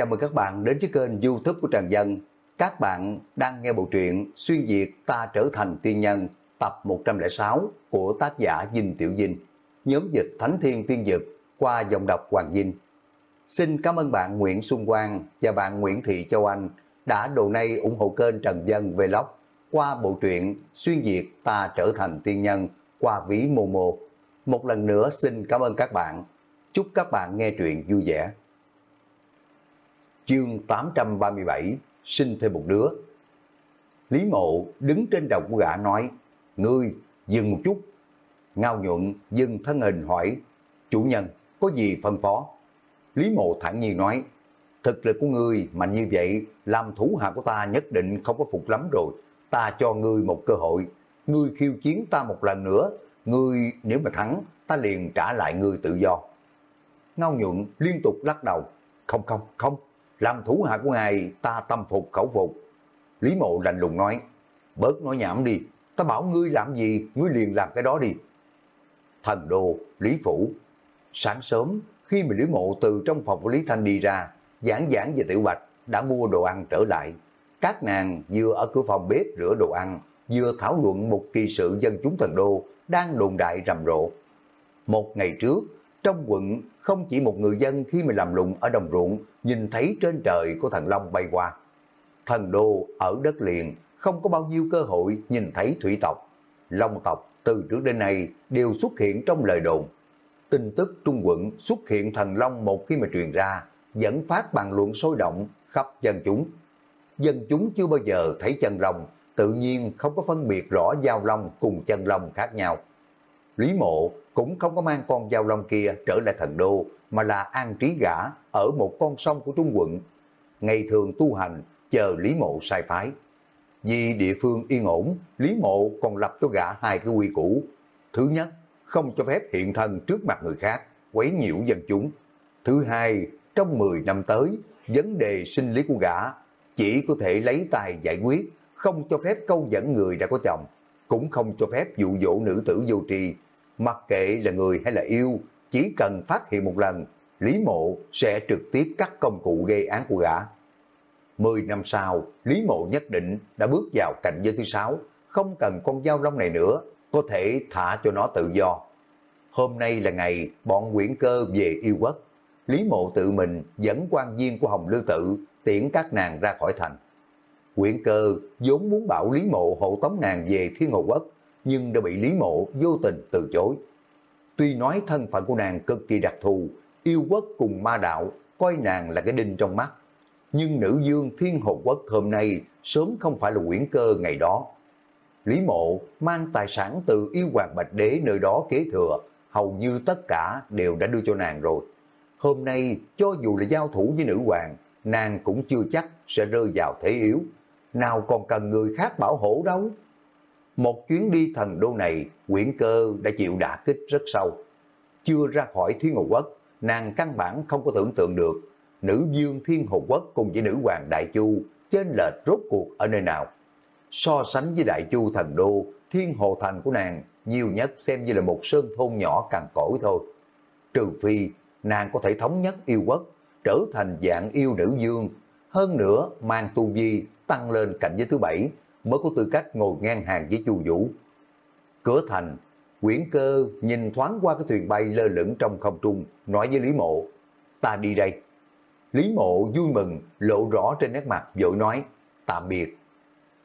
Chào mừng các bạn đến với kênh youtube của Trần Dân. Các bạn đang nghe bộ truyện Xuyên Việt Ta Trở Thành Tiên Nhân tập 106 của tác giả Dinh Tiểu Dinh, nhóm dịch Thánh Thiên Tiên Dực qua dòng đọc Hoàng Dinh. Xin cảm ơn bạn Nguyễn Xuân Quang và bạn Nguyễn Thị Châu Anh đã đồ nay ủng hộ kênh Trần Dân Vlog qua bộ truyện Xuyên Việt Ta Trở Thành Tiên Nhân qua ví Momo. Một lần nữa xin cảm ơn các bạn. Chúc các bạn nghe truyện vui vẻ. Chương 837 Sinh thêm một đứa. Lý mộ đứng trên đầu của gã nói, Ngươi, dừng một chút. Ngao nhuận dừng thân hình hỏi, Chủ nhân, có gì phân phó? Lý mộ thẳng nhiên nói, Thực lực của ngươi mà như vậy, Làm thủ hạ của ta nhất định không có phục lắm rồi. Ta cho ngươi một cơ hội. Ngươi khiêu chiến ta một lần nữa, Ngươi nếu mà thắng, Ta liền trả lại ngươi tự do. Ngao nhuận liên tục lắc đầu, Không không không làm thủ hạ của ngài ta tâm phục khẩu phục. Lý mộ lạnh lùng nói, bớt nói nhảm đi, ta bảo ngươi làm gì, ngươi liền làm cái đó đi. Thần đồ Lý Phủ. Sáng sớm, khi mà Lý mộ từ trong phòng của Lý Thanh đi ra, giảng giảng về tiểu bạch, đã mua đồ ăn trở lại. Các nàng vừa ở cửa phòng bếp rửa đồ ăn, vừa thảo luận một kỳ sự dân chúng thần đô đang đồn đại rầm rộ. Một ngày trước, trong quận không chỉ một người dân khi mà làm lụng ở đồng ruộng nhìn thấy trên trời của thần long bay qua. Thần đô ở đất liền không có bao nhiêu cơ hội nhìn thấy thủy tộc. Long tộc từ trước đến nay đều xuất hiện trong lời đồn. Tin tức Trung quận xuất hiện thần long một khi mà truyền ra dẫn phát bàn luận sôi động khắp dân chúng. Dân chúng chưa bao giờ thấy chân long, tự nhiên không có phân biệt rõ giao long cùng chân long khác nhau. Lý mộ cũng không có mang con giao long kia trở lại thần đô, mà là an trí gã ở một con sông của Trung quận. Ngày thường tu hành, chờ Lý mộ sai phái. Vì địa phương yên ổn, Lý mộ còn lập cho gã hai cái quy củ. Thứ nhất, không cho phép hiện thân trước mặt người khác, quấy nhiễu dân chúng. Thứ hai, trong 10 năm tới, vấn đề sinh lý của gã chỉ có thể lấy tài giải quyết, không cho phép câu dẫn người đã có chồng, cũng không cho phép dụ dỗ nữ tử vô trì, mặc kệ là người hay là yêu, chỉ cần phát hiện một lần, Lý Mộ sẽ trực tiếp cắt công cụ gây án của gã. Mười năm sau, Lý Mộ nhất định đã bước vào cảnh giới thứ sáu, không cần con dao long này nữa, có thể thả cho nó tự do. Hôm nay là ngày bọn quyển cơ về yêu quốc. Lý Mộ tự mình dẫn quan viên của Hồng Lư Tự tiễn các nàng ra khỏi thành. Quyển cơ vốn muốn bảo Lý Mộ hộ tống nàng về Thiên Hồ Quốc, nhưng đã bị Lý Mộ vô tình từ chối. Tuy nói thân phận của nàng cực kỳ đặc thù, yêu quốc cùng ma đạo, coi nàng là cái đinh trong mắt. Nhưng nữ dương thiên hồ quốc hôm nay sớm không phải là quyển cơ ngày đó. Lý mộ mang tài sản từ yêu hoàng bạch đế nơi đó kế thừa, hầu như tất cả đều đã đưa cho nàng rồi. Hôm nay, cho dù là giao thủ với nữ hoàng, nàng cũng chưa chắc sẽ rơi vào thế yếu. Nào còn cần người khác bảo hộ đâu. Một chuyến đi thần đô này, quyển cơ đã chịu đả kích rất sâu. Chưa ra khỏi Thiên Hồ Quốc, nàng căn bản không có tưởng tượng được nữ dương Thiên Hồ Quốc cùng với nữ hoàng Đại Chu trên lệch rốt cuộc ở nơi nào. So sánh với Đại Chu thần đô, Thiên Hồ Thành của nàng nhiều nhất xem như là một sơn thôn nhỏ cằn cỗi thôi. Trừ phi nàng có thể thống nhất yêu quốc, trở thành dạng yêu nữ dương, hơn nữa mang tu vi tăng lên cảnh giới thứ bảy mới có tư cách ngồi ngang hàng với Chu Vũ. Cửa thành, Quyển cơ nhìn thoáng qua cái thuyền bay lơ lửng trong không trung, nói với Lý Mộ, ta đi đây. Lý Mộ vui mừng, lộ rõ trên nét mặt, vội nói, tạm biệt.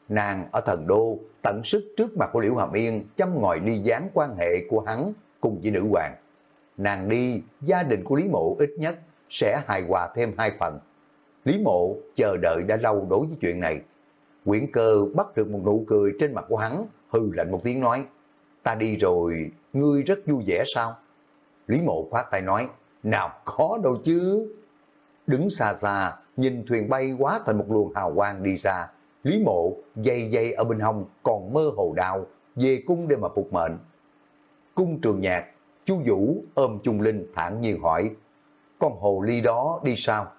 Nàng ở thần đô, tận sức trước mặt của Liễu Hàm Yên, chăm ngòi ly gián quan hệ của hắn cùng với nữ hoàng. Nàng đi, gia đình của Lý Mộ ít nhất sẽ hài hòa thêm hai phần. Lý Mộ chờ đợi đã lâu đối với chuyện này, Quyển cơ bắt được một nụ cười trên mặt của hắn, hư lạnh một tiếng nói, ta đi rồi, ngươi rất vui vẻ sao? Lý mộ khoát tay nói, nào có đâu chứ. Đứng xa xa, nhìn thuyền bay quá thành một luồng hào quang đi xa, Lý mộ dây dây ở bên hông còn mơ hồ đào, về cung để mà phục mệnh. Cung trường nhạc, chu Vũ ôm Trung Linh thản nhiên hỏi, con hồ ly đó đi sao?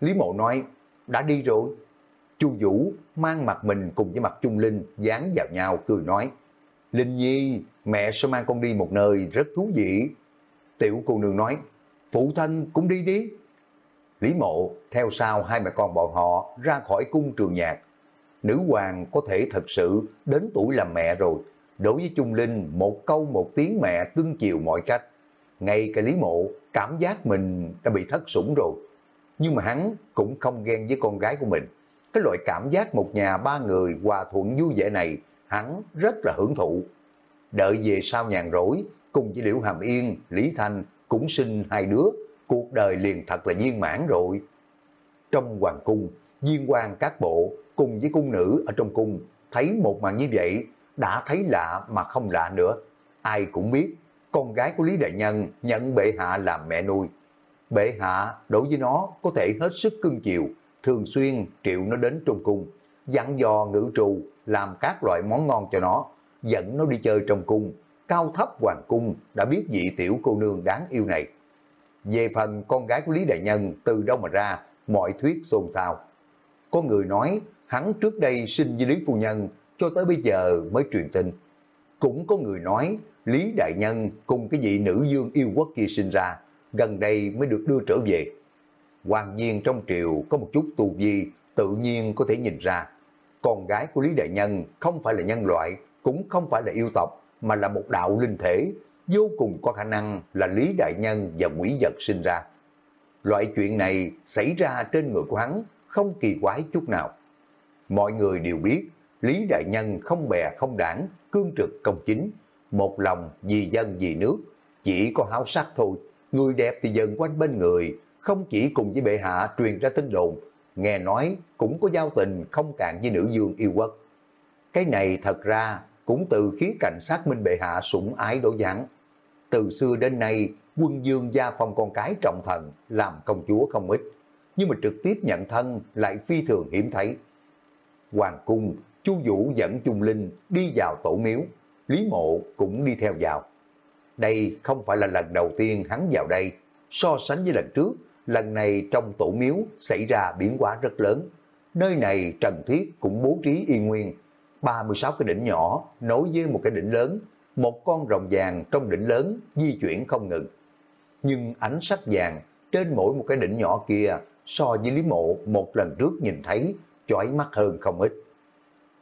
Lý mộ nói, đã đi rồi. Chu Vũ mang mặt mình cùng với mặt Trung Linh dán vào nhau cười nói, Linh Nhi, mẹ sẽ mang con đi một nơi rất thú vị. Tiểu cô nương nói, phụ thân cũng đi đi. Lý Mộ theo sau hai mẹ con bọn họ ra khỏi cung trường nhạc. Nữ hoàng có thể thật sự đến tuổi làm mẹ rồi. Đối với Trung Linh, một câu một tiếng mẹ cưng chiều mọi cách. Ngay cả Lý Mộ cảm giác mình đã bị thất sủng rồi. Nhưng mà hắn cũng không ghen với con gái của mình. Cái loại cảm giác một nhà ba người hòa thuận vui vẻ này, hắn rất là hưởng thụ. Đợi về sau nhàn rỗi, cùng với Liễu Hàm Yên, Lý Thanh cũng sinh hai đứa, cuộc đời liền thật là viên mãn rồi. Trong hoàng cung, viên quan các bộ cùng với cung nữ ở trong cung thấy một màn như vậy đã thấy lạ mà không lạ nữa. Ai cũng biết con gái của Lý Đại Nhân nhận bệ hạ làm mẹ nuôi. Bệ hạ đối với nó có thể hết sức cưng chiều, thường xuyên triệu nó đến trong cung, dặn dò ngữ trù làm các loại món ngon cho nó, dẫn nó đi chơi trong cung, cao thấp hoàng cung đã biết vị tiểu cô nương đáng yêu này. Về phần con gái của Lý Đại Nhân từ đâu mà ra, mọi thuyết xôn xao. Có người nói hắn trước đây sinh với Lý Phu Nhân cho tới bây giờ mới truyền tin. Cũng có người nói Lý Đại Nhân cùng cái vị nữ dương yêu quốc kia sinh ra, gần đây mới được đưa trở về. Hoàng nhiên trong triều có một chút tu vi, tự nhiên có thể nhìn ra. Con gái của Lý Đại Nhân không phải là nhân loại, cũng không phải là yêu tộc, mà là một đạo linh thể, vô cùng có khả năng là Lý Đại Nhân và quỷ vật sinh ra. Loại chuyện này xảy ra trên người của hắn không kỳ quái chút nào. Mọi người đều biết Lý Đại Nhân không bè không đảng, cương trực công chính, một lòng vì dân vì nước, chỉ có háo sắc thôi. Người đẹp thì dần quanh bên người, không chỉ cùng với bệ hạ truyền ra tin đồn, nghe nói cũng có giao tình không cạn với nữ dương yêu quất. Cái này thật ra cũng từ khí cảnh sát minh bệ hạ sủng ái đổ giảng. Từ xưa đến nay, quân dương gia phong con cái trọng thần làm công chúa không ít, nhưng mà trực tiếp nhận thân lại phi thường hiểm thấy. Hoàng cung, Chu Vũ dẫn Trung Linh đi vào tổ miếu, Lý Mộ cũng đi theo vào. Đây không phải là lần đầu tiên hắn vào đây, so sánh với lần trước, lần này trong tổ miếu xảy ra biến hóa rất lớn. Nơi này Trần Thiết cũng bố trí y nguyên, 36 cái đỉnh nhỏ nối với một cái đỉnh lớn, một con rồng vàng trong đỉnh lớn di chuyển không ngừng. Nhưng ánh sắc vàng trên mỗi một cái đỉnh nhỏ kia so với Lý Mộ một lần trước nhìn thấy chói mắt hơn không ít.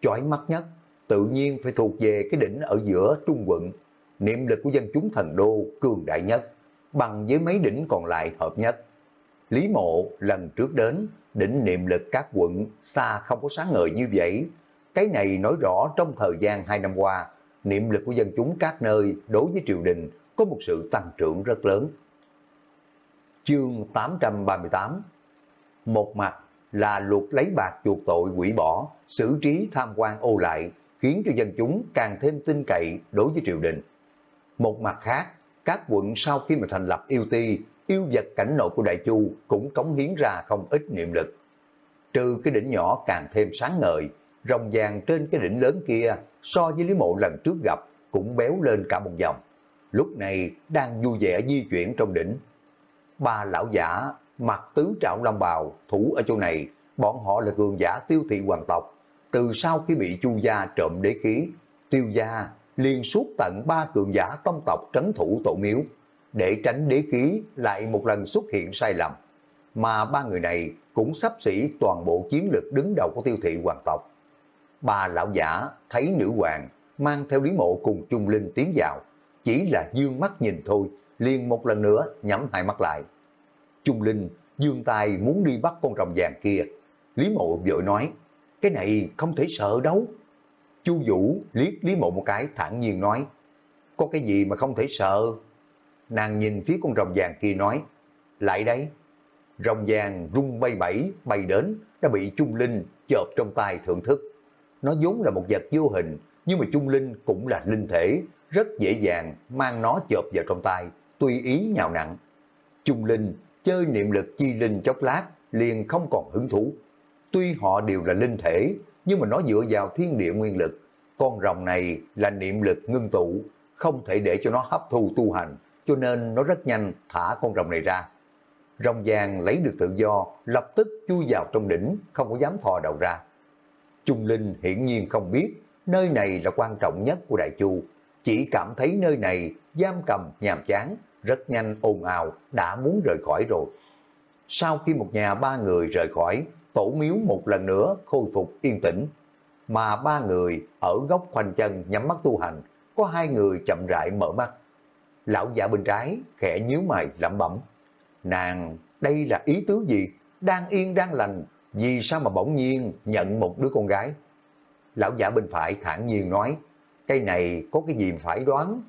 Chói mắt nhất tự nhiên phải thuộc về cái đỉnh ở giữa trung quận, niệm lực của dân chúng thần đô cường đại nhất, bằng với mấy đỉnh còn lại hợp nhất. Lý Mộ lần trước đến, đỉnh niệm lực các quận xa không có sáng ngời như vậy. Cái này nói rõ trong thời gian hai năm qua, niệm lực của dân chúng các nơi đối với triều đình có một sự tăng trưởng rất lớn. Chương 838 Một mặt là luật lấy bạc chuộc tội quỷ bỏ, xử trí tham quan ô lại, khiến cho dân chúng càng thêm tin cậy đối với triều đình. Một mặt khác, các quận sau khi mà thành lập yêu ti, yêu vật cảnh nội của Đại Chu cũng cống hiến ra không ít niệm lực. Trừ cái đỉnh nhỏ càng thêm sáng ngời, rồng vàng trên cái đỉnh lớn kia so với Lý Mộ lần trước gặp cũng béo lên cả một vòng. Lúc này đang vui vẻ di chuyển trong đỉnh. Ba lão giả mặc tứ trạo long bào thủ ở chỗ này, bọn họ là cường giả tiêu thị hoàng tộc. Từ sau khi bị chu gia trộm đế khí, tiêu gia liên suốt tận ba cường giả tông tộc trấn thủ tổ miếu, để tránh đế khí lại một lần xuất hiện sai lầm. Mà ba người này cũng sắp xỉ toàn bộ chiến lực đứng đầu của tiêu thị hoàng tộc. Ba lão giả thấy nữ hoàng mang theo Lý Mộ cùng Trung Linh tiến vào, chỉ là dương mắt nhìn thôi, liền một lần nữa nhắm hai mắt lại. Trung Linh dương tay muốn đi bắt con rồng vàng kia. Lý Mộ vội nói, cái này không thể sợ đâu. Chu Vũ liếc Lý Mộ một cái thản nhiên nói, có cái gì mà không thể sợ. Nàng nhìn phía con rồng vàng kia nói, lại đây. Rồng vàng rung bay bẫy bay đến, đã bị Trung Linh chộp trong tay thưởng thức. Nó vốn là một vật vô hình, nhưng mà Trung Linh cũng là linh thể, rất dễ dàng mang nó chộp vào trong tay, tùy ý nhào nặng. Trung Linh chơi niệm lực chi linh chốc lát, liền không còn hứng thú. Tuy họ đều là linh thể, nhưng mà nó dựa vào thiên địa nguyên lực. Con rồng này là niệm lực ngưng tụ, không thể để cho nó hấp thu tu hành, cho nên nó rất nhanh thả con rồng này ra. Rồng vàng lấy được tự do, lập tức chui vào trong đỉnh, không có dám thò đầu ra. Trung Linh hiển nhiên không biết, nơi này là quan trọng nhất của Đại Chu, chỉ cảm thấy nơi này giam cầm nhàm chán, rất nhanh ồn ào, đã muốn rời khỏi rồi. Sau khi một nhà ba người rời khỏi, tổ miếu một lần nữa khôi phục yên tĩnh. Mà ba người ở góc khoanh chân nhắm mắt tu hành, có hai người chậm rãi mở mắt. Lão giả bên trái khẽ nhíu mày lẩm bẩm. Nàng, đây là ý tứ gì? Đang yên đang lành, vì sao mà bỗng nhiên nhận một đứa con gái? Lão giả bên phải thản nhiên nói, cái này có cái gì phải đoán.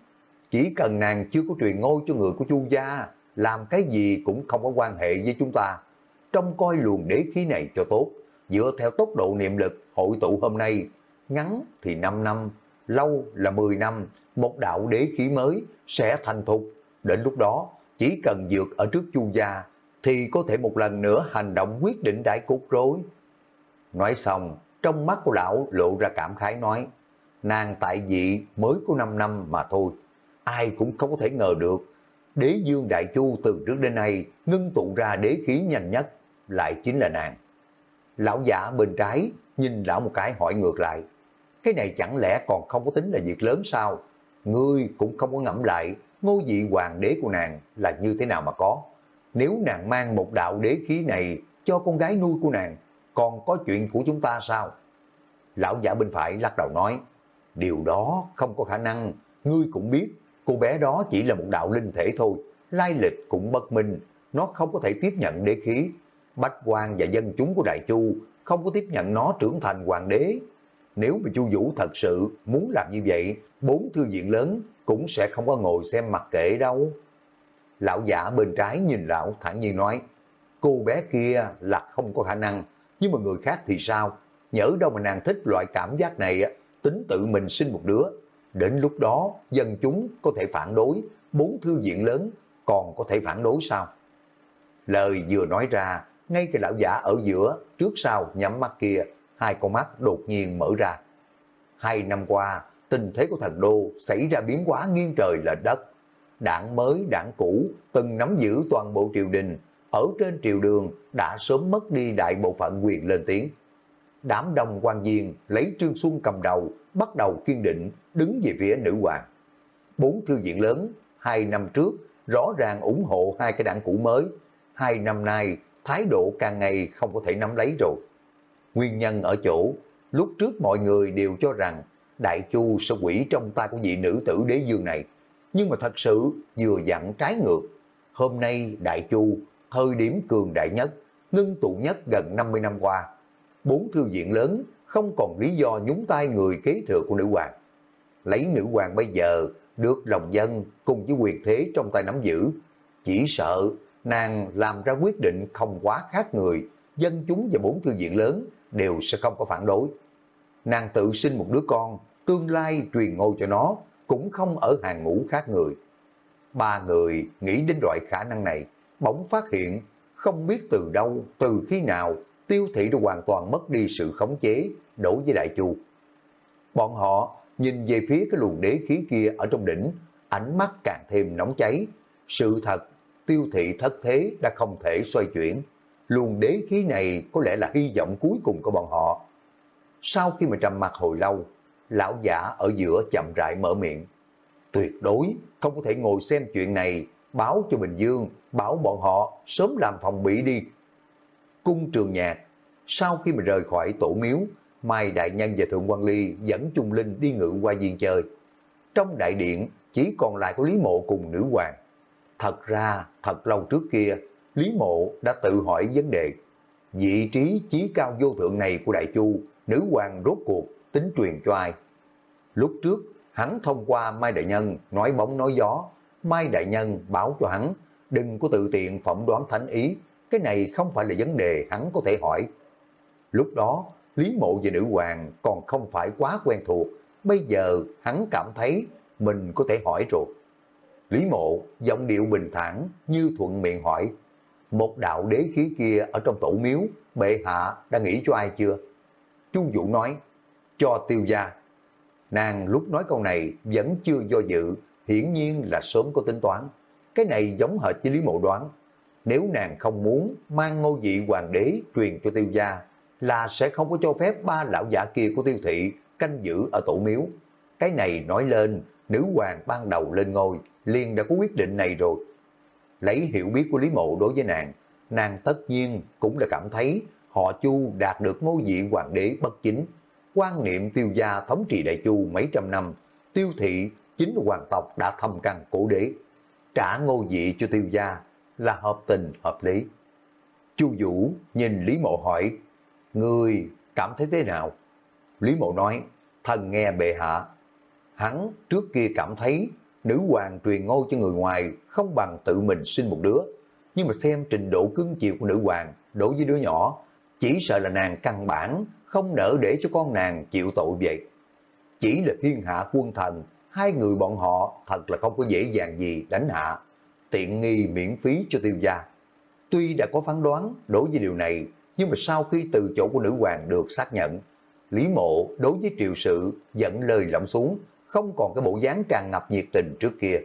Chỉ cần nàng chưa có truyền ngôi cho người của chu gia, làm cái gì cũng không có quan hệ với chúng ta. Trong coi luồng đế khí này cho tốt, dựa theo tốc độ niệm lực hội tụ hôm nay, ngắn thì 5 năm, lâu là 10 năm, một đạo đế khí mới sẽ thành thục. Đến lúc đó, chỉ cần dược ở trước chu gia, thì có thể một lần nữa hành động quyết định đại cốt rối Nói xong, trong mắt của lão lộ ra cảm khái nói, nàng tại vị mới có 5 năm mà thôi, ai cũng không có thể ngờ được. Đế dương đại chu từ trước đến nay ngưng tụ ra đế khí nhanh nhất, lại chính là nàng. Lão giả bên trái nhìn lão một cái hỏi ngược lại, cái này chẳng lẽ còn không có tính là việc lớn sao? Ngươi cũng không có ngẫm lại ngôi vị hoàng đế của nàng là như thế nào mà có. Nếu nàng mang một đạo đế khí này cho con gái nuôi của nàng, còn có chuyện của chúng ta sao? Lão giả bên phải lắc đầu nói, điều đó không có khả năng, ngươi cũng biết, cô bé đó chỉ là một đạo linh thể thôi, lai lịch cũng bất minh, nó không có thể tiếp nhận đế khí. Bách quan và dân chúng của Đại Chu không có tiếp nhận nó trưởng thành hoàng đế. Nếu mà Chu Vũ thật sự muốn làm như vậy, bốn thư viện lớn cũng sẽ không có ngồi xem mặt kệ đâu. Lão giả bên trái nhìn lão thản nhiên nói, cô bé kia là không có khả năng, nhưng mà người khác thì sao? Nhớ đâu mà nàng thích loại cảm giác này, tính tự mình sinh một đứa. Đến lúc đó, dân chúng có thể phản đối, bốn thư viện lớn còn có thể phản đối sao? Lời vừa nói ra, ngay cái lão giả ở giữa, trước sau nhắm mắt kia, hai con mắt đột nhiên mở ra. Hai năm qua, tình thế của thần đô xảy ra biến hóa nghiêng trời lệch đất. Đảng mới, đảng cũ, từng nắm giữ toàn bộ triều đình, ở trên triều đường đã sớm mất đi đại bộ phận quyền lên tiếng. Đám đông quan viên lấy Trương Xuân cầm đầu, bắt đầu kiên định, đứng về phía nữ hoàng. Bốn thư viện lớn, hai năm trước, rõ ràng ủng hộ hai cái đảng cũ mới. Hai năm nay, thái độ càng ngày không có thể nắm lấy rồi. Nguyên nhân ở chỗ, lúc trước mọi người đều cho rằng Đại Chu sẽ quỷ trong tay của vị nữ tử đế dương này. Nhưng mà thật sự vừa dặn trái ngược. Hôm nay Đại Chu, thời điểm cường đại nhất, ngưng tụ nhất gần 50 năm qua. Bốn thư viện lớn không còn lý do nhúng tay người kế thừa của nữ hoàng. Lấy nữ hoàng bây giờ được lòng dân cùng với quyền thế trong tay nắm giữ. Chỉ sợ nàng làm ra quyết định không quá khác người, dân chúng và bốn thư viện lớn đều sẽ không có phản đối. Nàng tự sinh một đứa con, tương lai truyền ngôi cho nó, cũng không ở hàng ngũ khác người. Ba người nghĩ đến loại khả năng này, bỗng phát hiện không biết từ đâu, từ khi nào, tiêu thị đã hoàn toàn mất đi sự khống chế đối với Đại Chu. Bọn họ nhìn về phía cái luồng đế khí kia ở trong đỉnh, ánh mắt càng thêm nóng cháy. Sự thật, tiêu thị thất thế đã không thể xoay chuyển. Luồng đế khí này có lẽ là hy vọng cuối cùng của bọn họ. Sau khi mà trầm mặt hồi lâu, lão giả ở giữa chậm rãi mở miệng. Tuyệt đối không có thể ngồi xem chuyện này, báo cho Bình Dương, bảo bọn họ sớm làm phòng bị đi. Cung trường nhạc, sau khi mà rời khỏi tổ miếu, Mai Đại Nhân và Thượng quan Ly dẫn Trung Linh đi ngự qua viên chơi. Trong đại điện chỉ còn lại có Lý Mộ cùng nữ hoàng. Thật ra, thật lâu trước kia, Lý Mộ đã tự hỏi vấn đề. Vị trí chí cao vô thượng này của Đại Chu, nữ hoàng rốt cuộc tính truyền cho ai. Lúc trước, hắn thông qua Mai Đại Nhân nói bóng nói gió, Mai Đại Nhân báo cho hắn, đừng có tự tiện phỏng đoán thánh ý, cái này không phải là vấn đề hắn có thể hỏi. Lúc đó, Lý Mộ và Nữ Hoàng còn không phải quá quen thuộc, bây giờ hắn cảm thấy mình có thể hỏi rồi. Lý Mộ giọng điệu bình thản như thuận miệng hỏi, một đạo đế khí kia ở trong tổ miếu, bệ hạ đã nghĩ cho ai chưa? Chu Vũ nói, cho tiêu gia. Nàng lúc nói câu này vẫn chưa do dự, hiển nhiên là sớm có tính toán. Cái này giống hệt với Lý Mộ đoán. Nếu nàng không muốn mang ngôi vị hoàng đế truyền cho tiêu gia, là sẽ không có cho phép ba lão giả kia của tiêu thị canh giữ ở tổ miếu. Cái này nói lên, nữ hoàng ban đầu lên ngôi, liền đã có quyết định này rồi. Lấy hiểu biết của Lý Mộ đối với nàng, nàng tất nhiên cũng đã cảm thấy họ Chu đạt được ngôi vị hoàng đế bất chính. quan niệm tiêu gia thống trị đại Chu mấy trăm năm, tiêu thị chính hoàng tộc đã thâm căn cổ đế. Trả ngôi vị cho tiêu gia là hợp tình hợp lý. Chu Vũ nhìn Lý Mộ hỏi, Người cảm thấy thế nào? Lý Mộ nói, thần nghe bệ hạ. Hắn trước kia cảm thấy nữ hoàng truyền ngôi cho người ngoài không bằng tự mình sinh một đứa. Nhưng mà xem trình độ cứng chịu của nữ hoàng đối với đứa nhỏ, chỉ sợ là nàng căn bản không nỡ để cho con nàng chịu tội vậy. Chỉ là thiên hạ quân thần, hai người bọn họ thật là không có dễ dàng gì đánh hạ. Tiện nghi miễn phí cho tiêu gia. Tuy đã có phán đoán đối với điều này, nhưng mà sau khi từ chỗ của nữ hoàng được xác nhận, Lý Mộ đối với triều sự dẫn lời lỏng xuống, không còn cái bộ dáng tràn ngập nhiệt tình trước kia.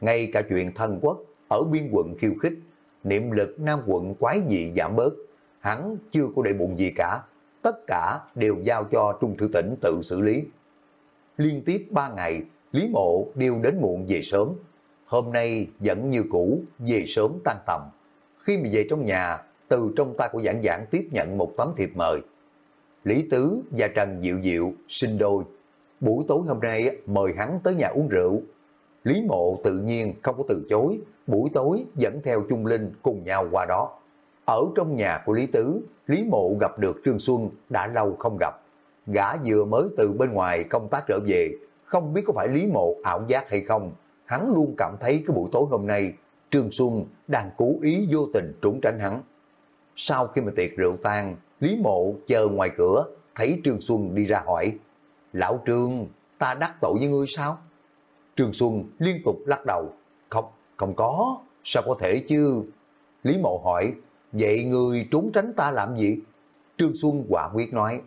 Ngay cả chuyện thân quốc ở biên quận khiêu khích, niệm lực Nam quận quái dị giảm bớt, hắn chưa có để bụng gì cả, tất cả đều giao cho Trung Thư Tỉnh tự xử lý. Liên tiếp 3 ngày, Lý Mộ đều đến muộn về sớm. Hôm nay vẫn như cũ, về sớm tan tầm. Khi mà về trong nhà, từ trong tay của giảng giảng tiếp nhận một tấm thiệp mời. Lý Tứ và Trần Diệu Diệu sinh đôi. Buổi tối hôm nay mời hắn tới nhà uống rượu. Lý Mộ tự nhiên không có từ chối, buổi tối dẫn theo Trung Linh cùng nhau qua đó. Ở trong nhà của Lý Tứ, Lý Mộ gặp được Trương Xuân đã lâu không gặp. Gã vừa mới từ bên ngoài công tác trở về, không biết có phải Lý Mộ ảo giác hay không. Hắn luôn cảm thấy cái buổi tối hôm nay, Trương Xuân đang cố ý vô tình trốn tránh hắn. Sau khi mà tiệc rượu tan, Lý Mộ chờ ngoài cửa, thấy Trương Xuân đi ra hỏi, Lão Trương, ta đắc tội với ngươi sao? Trương Xuân liên tục lắc đầu, không, không có, sao có thể chứ? Lý Mộ hỏi, vậy ngươi trốn tránh ta làm gì? Trương Xuân quả quyết nói,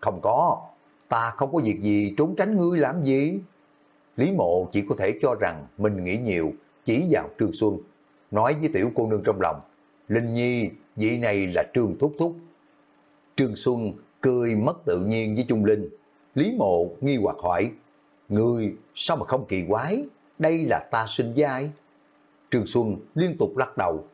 không có, ta không có việc gì trốn tránh ngươi làm gì? Lý Mộ chỉ có thể cho rằng mình nghĩ nhiều, chỉ vào Trương Xuân, nói với tiểu cô nương trong lòng, Linh Nhi, vị này là Trương Thúc Thúc. Trương Xuân cười mất tự nhiên với Trung Linh. Lý Mộ nghi hoặc hỏi, người sao mà không kỳ quái, đây là ta sinh giai. Trương Xuân liên tục lắc đầu,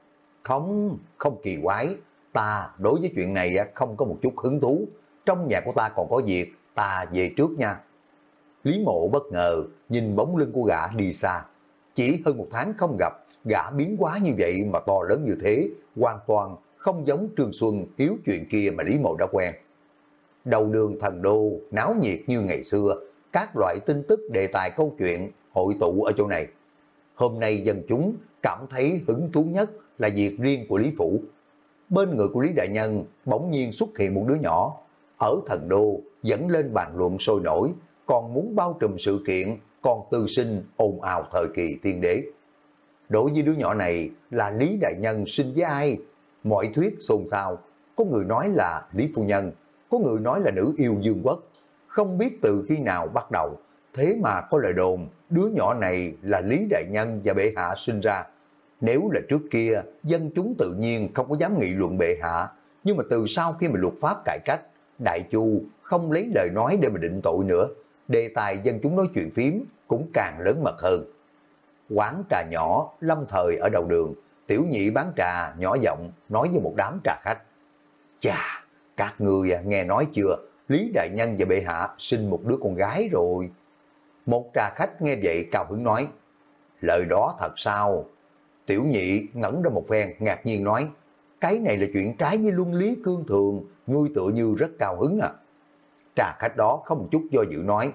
không, không kỳ quái, ta đối với chuyện này không có một chút hứng thú, trong nhà của ta còn có việc, ta về trước nha. Lý Mộ bất ngờ nhìn bóng lưng của gã đi xa, chỉ hơn một tháng không gặp, gã biến quá như vậy mà to lớn như thế, hoàn toàn không giống Trương Xuân yếu chuyện kia mà Lý Mộ đã quen. Đầu đường thần đô, náo nhiệt như ngày xưa, các loại tin tức đề tài câu chuyện hội tụ ở chỗ này. Hôm nay dân chúng cảm thấy hứng thú nhất là việc riêng của Lý Phủ. Bên người của Lý Đại Nhân bỗng nhiên xuất hiện một đứa nhỏ, ở thần đô dẫn lên bàn luận sôi nổi, còn muốn bao trùm sự kiện, còn tư sinh ồn ào thời kỳ tiên đế. Đối với đứa nhỏ này là Lý Đại Nhân sinh với ai? Mọi thuyết xôn xao, có người nói là Lý Phu Nhân, có người nói là nữ yêu Dương Quốc. Không biết từ khi nào bắt đầu, thế mà có lời đồn đứa nhỏ này là Lý Đại Nhân và bệ hạ sinh ra. Nếu là trước kia, dân chúng tự nhiên không có dám nghị luận bệ hạ, nhưng mà từ sau khi mà luật pháp cải cách, Đại Chu không lấy lời nói để mà định tội nữa, đề tài dân chúng nói chuyện phím cũng càng lớn mật hơn. Quán trà nhỏ lâm thời ở đầu đường, tiểu nhị bán trà nhỏ giọng nói với một đám trà khách. Chà, các người à, nghe nói chưa, Lý Đại Nhân và bệ hạ sinh một đứa con gái rồi. Một trà khách nghe vậy cao hứng nói, lời đó thật sao? Tiểu nhị ngẩn ra một phen ngạc nhiên nói, cái này là chuyện trái với luân lý cương thường, ngươi tựa như rất cao hứng à. Trà khách đó không chút do dự nói,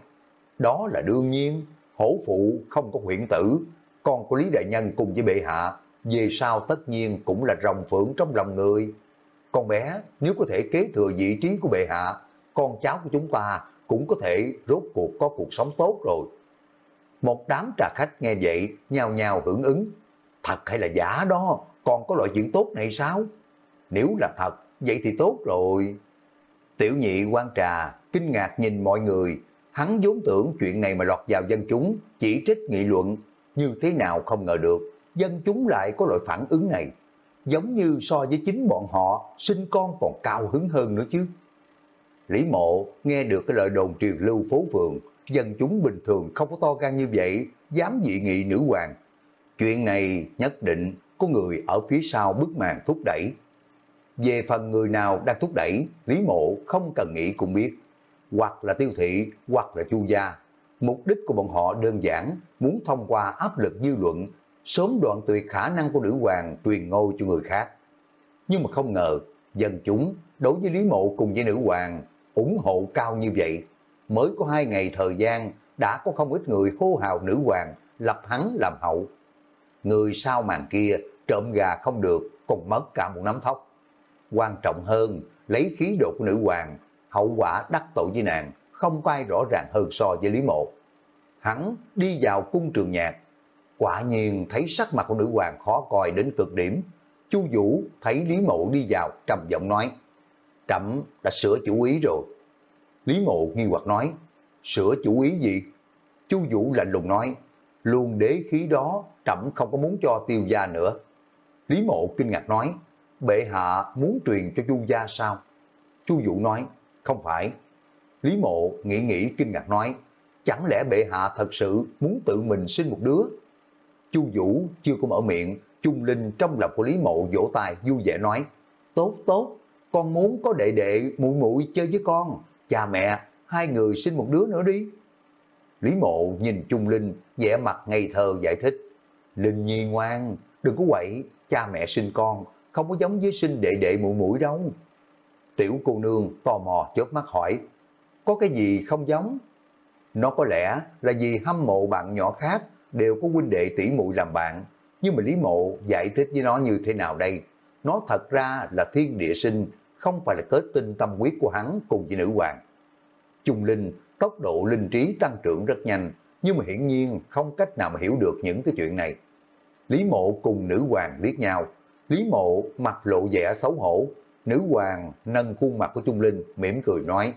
đó là đương nhiên, hổ phụ không có huyện tử, con của Lý Đại Nhân cùng với bệ hạ, về sau tất nhiên cũng là rồng phượng trong lòng người. Con bé nếu có thể kế thừa vị trí của bệ hạ, con cháu của chúng ta cũng có thể rốt cuộc có cuộc sống tốt rồi. Một đám trà khách nghe vậy, nhào nhào hưởng ứng. Thật hay là giả đó, còn có loại chuyện tốt này sao? Nếu là thật, vậy thì tốt rồi. Tiểu nhị quan trà, kinh ngạc nhìn mọi người, hắn vốn tưởng chuyện này mà lọt vào dân chúng, chỉ trích nghị luận, như thế nào không ngờ được, dân chúng lại có loại phản ứng này. Giống như so với chính bọn họ, sinh con còn cao hứng hơn nữa chứ. Lý mộ nghe được cái lời đồn truyền lưu phố phường, dân chúng bình thường không có to gan như vậy, dám dị nghị nữ hoàng. Chuyện này nhất định có người ở phía sau bức màn thúc đẩy. Về phần người nào đang thúc đẩy, Lý Mộ không cần nghĩ cũng biết. Hoặc là tiêu thị, hoặc là chu gia. Mục đích của bọn họ đơn giản, muốn thông qua áp lực dư luận, sớm đoạn tuyệt khả năng của nữ hoàng truyền ngôi cho người khác. Nhưng mà không ngờ, dân chúng đối với Lý Mộ cùng với nữ hoàng ủng hộ cao như vậy. Mới có hai ngày thời gian đã có không ít người hô hào nữ hoàng lập hắn làm hậu. Người sau màn kia trộm gà không được còn mất cả một nắm thóc. Quan trọng hơn, lấy khí độ của nữ hoàng, hậu quả đắc tội với nàng, không có ai rõ ràng hơn so với Lý Mộ. Hắn đi vào cung trường nhạc, quả nhiên thấy sắc mặt của nữ hoàng khó coi đến cực điểm. Chu Vũ thấy Lý Mộ đi vào trầm giọng nói, Trẫm đã sửa chủ ý rồi. Lý Mộ nghi hoặc nói, sửa chủ ý gì? Chu Vũ lạnh lùng nói, luôn đế khí đó trẫm không có muốn cho tiêu gia nữa. Lý Mộ kinh ngạc nói, bệ hạ muốn truyền cho chu gia sao? Chu Vũ nói, không phải. Lý Mộ nghĩ nghĩ kinh ngạc nói, chẳng lẽ bệ hạ thật sự muốn tự mình sinh một đứa? Chu Vũ chưa có mở miệng, Trung Linh trong lòng của Lý Mộ vỗ tay vui vẻ nói, tốt tốt, con muốn có đệ đệ muội muội chơi với con, cha mẹ, hai người sinh một đứa nữa đi. Lý Mộ nhìn Trung Linh, vẻ mặt ngây thơ giải thích, Linh Nhi ngoan, đừng có quậy, cha mẹ sinh con, không có giống với sinh đệ đệ muội muội đâu. Tiểu cô nương tò mò chớp mắt hỏi, có cái gì không giống? Nó có lẽ là vì hâm mộ bạn nhỏ khác đều có huynh đệ tỷ muội làm bạn, nhưng mà Lý Mộ giải thích với nó như thế nào đây? Nó thật ra là thiên địa sinh, không phải là kết tinh tâm quyết của hắn cùng với nữ hoàng. Trung Linh, tốc độ linh trí tăng trưởng rất nhanh, nhưng mà hiển nhiên không cách nào mà hiểu được những cái chuyện này. Lý Mộ cùng nữ hoàng liếc nhau, Lý Mộ mặt lộ vẻ xấu hổ, nữ hoàng nâng khuôn mặt của Trung Linh mỉm cười nói,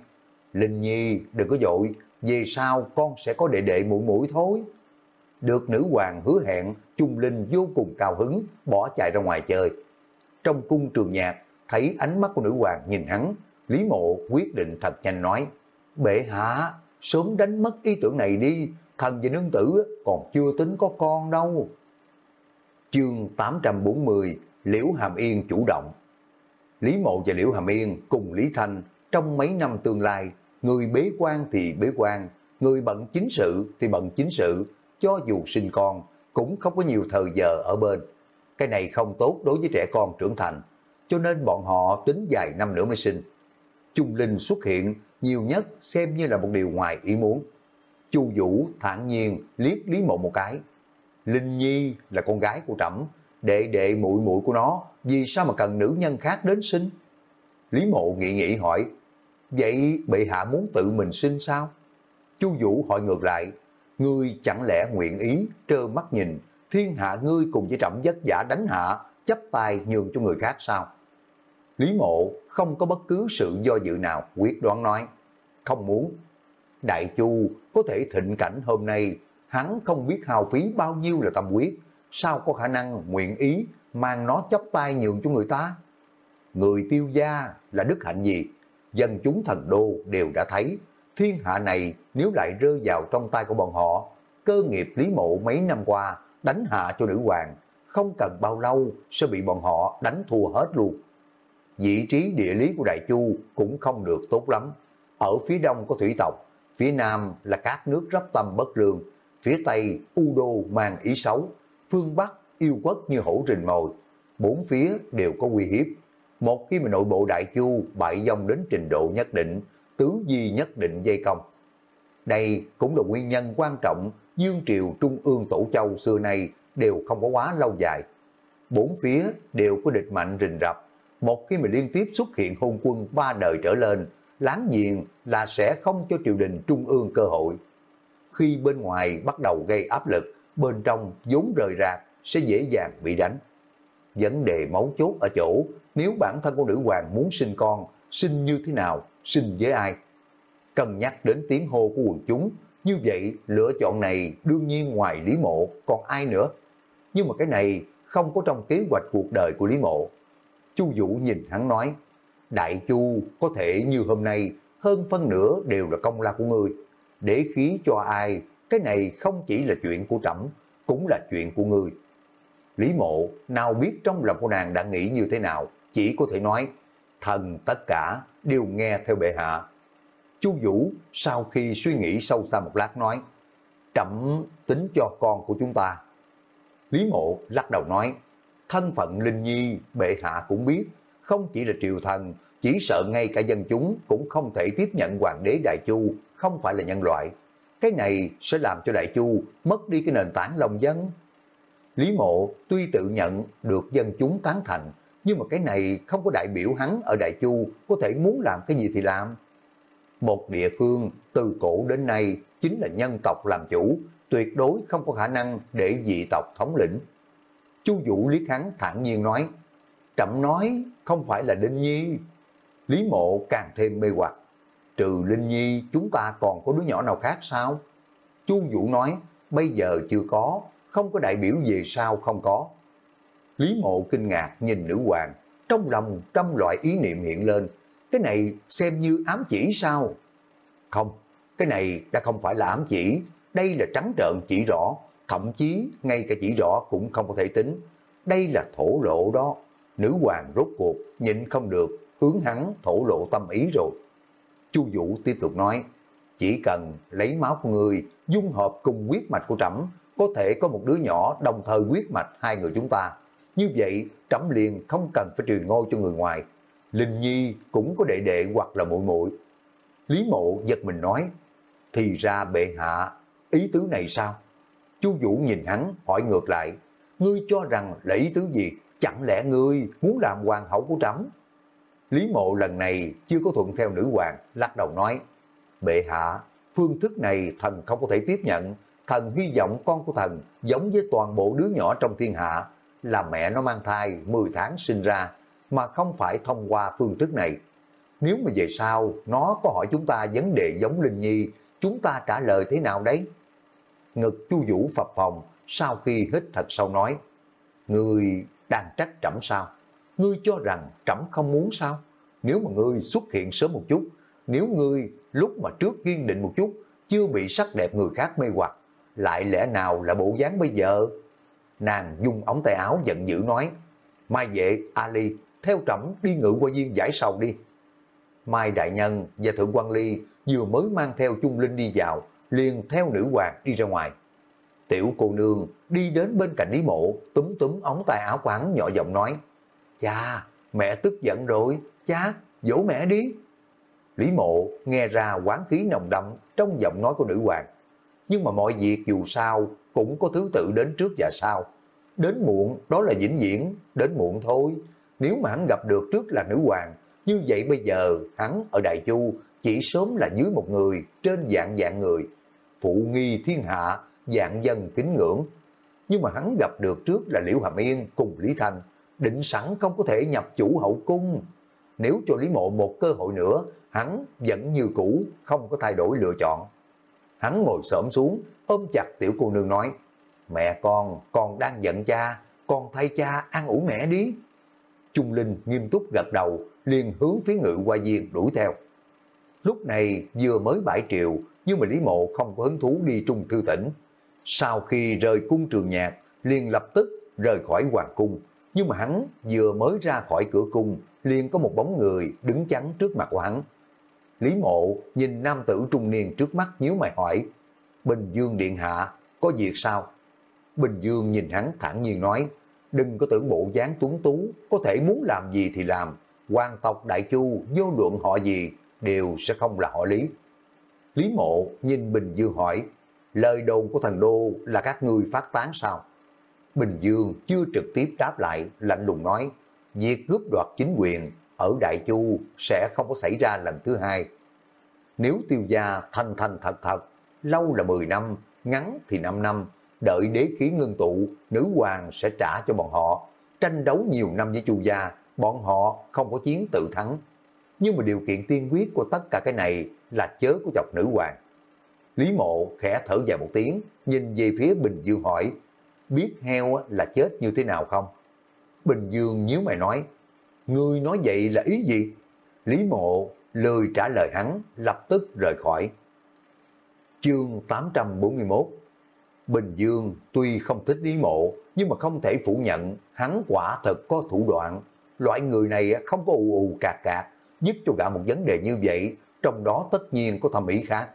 Linh Nhi đừng có dội, về sau con sẽ có đệ đệ mũi mũi thôi. Được nữ hoàng hứa hẹn, Trung Linh vô cùng cao hứng, bỏ chạy ra ngoài chơi. Trong cung trường nhạc, thấy ánh mắt của nữ hoàng nhìn hắn, Lý Mộ quyết định thật nhanh nói, Bệ hạ, sớm đánh mất ý tưởng này đi, thần và nương tử còn chưa tính có con đâu. Chương 840, Liễu Hàm Yên chủ động. Lý Mộ và Liễu Hàm Yên cùng Lý Thanh trong mấy năm tương lai, người bế quan thì bế quan, người bận chính sự thì bận chính sự, cho dù sinh con cũng không có nhiều thời giờ ở bên. Cái này không tốt đối với trẻ con trưởng thành, cho nên bọn họ tính dài năm nữa mới sinh. Trung Linh xuất hiện nhiều nhất xem như là một điều ngoài ý muốn. Chu Vũ thản nhiên liếc Lý Mộ một cái. Linh Nhi là con gái của Trẫm, đệ đệ muội muội của nó, vì sao mà cần nữ nhân khác đến sinh? Lý Mộ nghĩ nghĩ hỏi, vậy bệ hạ muốn tự mình sinh sao? Chu Vũ hỏi ngược lại, ngươi chẳng lẽ nguyện ý trơ mắt nhìn thiên hạ ngươi cùng với trẫm vất giả đánh hạ, chấp tay nhường cho người khác sao? Lý Mộ không có bất cứ sự do dự nào quyết đoán nói, không muốn. Đại Chu có thể thịnh cảnh hôm nay, hắn không biết hào phí bao nhiêu là tâm quyết, sao có khả năng nguyện ý mang nó chấp tay nhường cho người ta? Người tiêu gia là đức hạnh gì? Dân chúng thần đô đều đã thấy, thiên hạ này nếu lại rơi vào trong tay của bọn họ, cơ nghiệp Lý Mộ mấy năm qua đánh hạ cho nữ hoàng, không cần bao lâu sẽ bị bọn họ đánh thua hết luôn vị trí địa lý của Đại Chu cũng không được tốt lắm. Ở phía đông có thủy tộc, phía nam là các nước rắp tâm bất lương, phía tây U Đô mang ý xấu, phương Bắc yêu quất như hổ rình mồi, bốn phía đều có uy hiếp. Một khi mà nội bộ Đại Chu bại dòng đến trình độ nhất định, tứ di nhất định dây công. Đây cũng là nguyên nhân quan trọng Dương Triều Trung ương Tổ Châu xưa nay đều không có quá lâu dài. Bốn phía đều có địch mạnh rình rập, một khi mà liên tiếp xuất hiện hôn quân ba đời trở lên, láng giềng là sẽ không cho triều đình trung ương cơ hội. Khi bên ngoài bắt đầu gây áp lực, bên trong vốn rời rạc sẽ dễ dàng bị đánh. Vấn đề mấu chốt ở chỗ, nếu bản thân của nữ hoàng muốn sinh con, sinh như thế nào, sinh với ai? cần nhắc đến tiếng hô của quần chúng, như vậy lựa chọn này đương nhiên ngoài Lý Mộ còn ai nữa. Nhưng mà cái này không có trong kế hoạch cuộc đời của Lý Mộ. Chu Vũ nhìn hắn nói, Đại Chu có thể như hôm nay, hơn phân nửa đều là công lao của ngươi. Để khí cho ai, cái này không chỉ là chuyện của trẫm cũng là chuyện của ngươi. Lý mộ nào biết trong lòng của nàng đã nghĩ như thế nào, chỉ có thể nói, thần tất cả đều nghe theo bệ hạ. Chu Vũ sau khi suy nghĩ sâu xa một lát nói, trẫm tính cho con của chúng ta. Lý mộ lắc đầu nói, thân phận Linh Nhi bệ hạ cũng biết, không chỉ là triều thần, chỉ sợ ngay cả dân chúng cũng không thể tiếp nhận hoàng đế Đại Chu, không phải là nhân loại. Cái này sẽ làm cho Đại Chu mất đi cái nền tảng lòng dân. Lý mộ tuy tự nhận được dân chúng tán thành, nhưng mà cái này không có đại biểu hắn ở Đại Chu có thể muốn làm cái gì thì làm. Một địa phương từ cổ đến nay chính là nhân tộc làm chủ, tuyệt đối không có khả năng để dị tộc thống lĩnh. Chu Vũ liếc hắn thản nhiên nói, chậm nói không phải là Đinh Nhi. Lý mộ càng thêm mê hoặc. Trừ Linh Nhi chúng ta còn có đứa nhỏ nào khác sao? Chu Vũ nói, bây giờ chưa có, không có đại biểu về sao không có. Lý mộ kinh ngạc nhìn nữ hoàng, trong lòng trăm loại ý niệm hiện lên. Cái này xem như ám chỉ sao? Không, cái này đã không phải là ám chỉ, đây là trắng trợn chỉ rõ, thậm chí ngay cả chỉ rõ cũng không có thể tính. Đây là thổ lộ đó. Nữ hoàng rốt cuộc, nhịn không được, hướng hắn thổ lộ tâm ý rồi. Chu Vũ tiếp tục nói, chỉ cần lấy máu của người dung hợp cùng huyết mạch của trẫm có thể có một đứa nhỏ đồng thời huyết mạch hai người chúng ta. Như vậy, trẫm liền không cần phải truyền ngôi cho người ngoài. Linh Nhi cũng có đệ đệ hoặc là muội muội. Lý Mộ giật mình nói, thì ra bệ hạ, ý tứ này sao? Chu Vũ nhìn hắn hỏi ngược lại, ngươi cho rằng là ý tứ gì? Chẳng lẽ ngươi muốn làm hoàng hậu của trẫm? Lý Mộ lần này chưa có thuận theo nữ hoàng, lắc đầu nói, bệ hạ, phương thức này thần không có thể tiếp nhận, thần hy vọng con của thần giống với toàn bộ đứa nhỏ trong thiên hạ, là mẹ nó mang thai 10 tháng sinh ra, mà không phải thông qua phương thức này. Nếu mà về sau nó có hỏi chúng ta vấn đề giống Linh Nhi, chúng ta trả lời thế nào đấy? Ngực chu vũ phập phòng, sau khi hít thật sâu nói, Ngươi đang trách trẫm sao? Ngươi cho rằng trẫm không muốn sao? Nếu mà ngươi xuất hiện sớm một chút, nếu ngươi lúc mà trước kiên định một chút, chưa bị sắc đẹp người khác mê hoặc, lại lẽ nào là bộ dáng bây giờ? Nàng dùng ống tay áo giận dữ nói, Mai vệ, Ali, theo trẫm đi ngự qua viên giải sầu đi. Mai Đại Nhân và Thượng quan Ly vừa mới mang theo Trung Linh đi vào, liền theo nữ hoàng đi ra ngoài. Tiểu cô nương đi đến bên cạnh Lý Mộ, túm túm ống tay áo quán nhỏ giọng nói, Cha, mẹ tức giận rồi, cha, dỗ mẹ đi. Lý Mộ nghe ra quán khí nồng đậm trong giọng nói của nữ hoàng. Nhưng mà mọi việc dù sao cũng có thứ tự đến trước và sau. Đến muộn đó là vĩnh viễn, đến muộn thôi. Nếu mà hắn gặp được trước là nữ hoàng, như vậy bây giờ hắn ở Đại Chu chỉ sớm là dưới một người, trên dạng dạng người. Phụ nghi thiên hạ, dạng dân kính ngưỡng. Nhưng mà hắn gặp được trước là Liễu Hàm Yên cùng Lý Thanh, định sẵn không có thể nhập chủ hậu cung. Nếu cho Lý Mộ một cơ hội nữa, hắn vẫn như cũ, không có thay đổi lựa chọn. Hắn ngồi xổm xuống, ôm chặt tiểu cô nương nói, mẹ con, con đang giận cha, con thay cha ăn ủ mẹ đi. Trung Linh nghiêm túc gật đầu, liền hướng phía ngự qua viên đuổi theo. Lúc này vừa mới bãi triều, nhưng mà Lý Mộ không có hứng thú đi trung thư tỉnh. Sau khi rời cung trường nhạc, liền lập tức rời khỏi hoàng cung. Nhưng mà hắn vừa mới ra khỏi cửa cung, liền có một bóng người đứng chắn trước mặt của hắn. Lý Mộ nhìn nam tử trung niên trước mắt nhíu mày hỏi, Bình Dương Điện Hạ, có việc sao? Bình Dương nhìn hắn thẳng nhiên nói, đừng có tưởng bộ dáng tuấn tú, có thể muốn làm gì thì làm, Quan tộc Đại Chu vô luận họ gì đều sẽ không là họ Lý. Lý Mộ nhìn Bình Dương hỏi, lời đồn của thần đô là các ngươi phát tán sao? Bình Dương chưa trực tiếp đáp lại, lạnh lùng nói, việc cướp đoạt chính quyền ở Đại Chu sẽ không có xảy ra lần thứ hai. Nếu tiêu gia thành thành thật thật, lâu là 10 năm, ngắn thì 5 năm, đợi đế khí ngưng tụ, nữ hoàng sẽ trả cho bọn họ. Tranh đấu nhiều năm với chu gia, bọn họ không có chiến tự thắng. Nhưng mà điều kiện tiên quyết của tất cả cái này là chớ của chọc nữ hoàng. Lý mộ khẽ thở dài một tiếng, nhìn về phía Bình Dương hỏi, biết heo là chết như thế nào không? Bình Dương nhíu mày nói, ngươi nói vậy là ý gì? Lý mộ lười trả lời hắn, lập tức rời khỏi. Chương 841 Bình Dương tuy không thích Lý mộ, nhưng mà không thể phủ nhận hắn quả thật có thủ đoạn. Loại người này không có ù ù cạc cạc, giúp cho gã một vấn đề như vậy, trong đó tất nhiên có thẩm ý khác.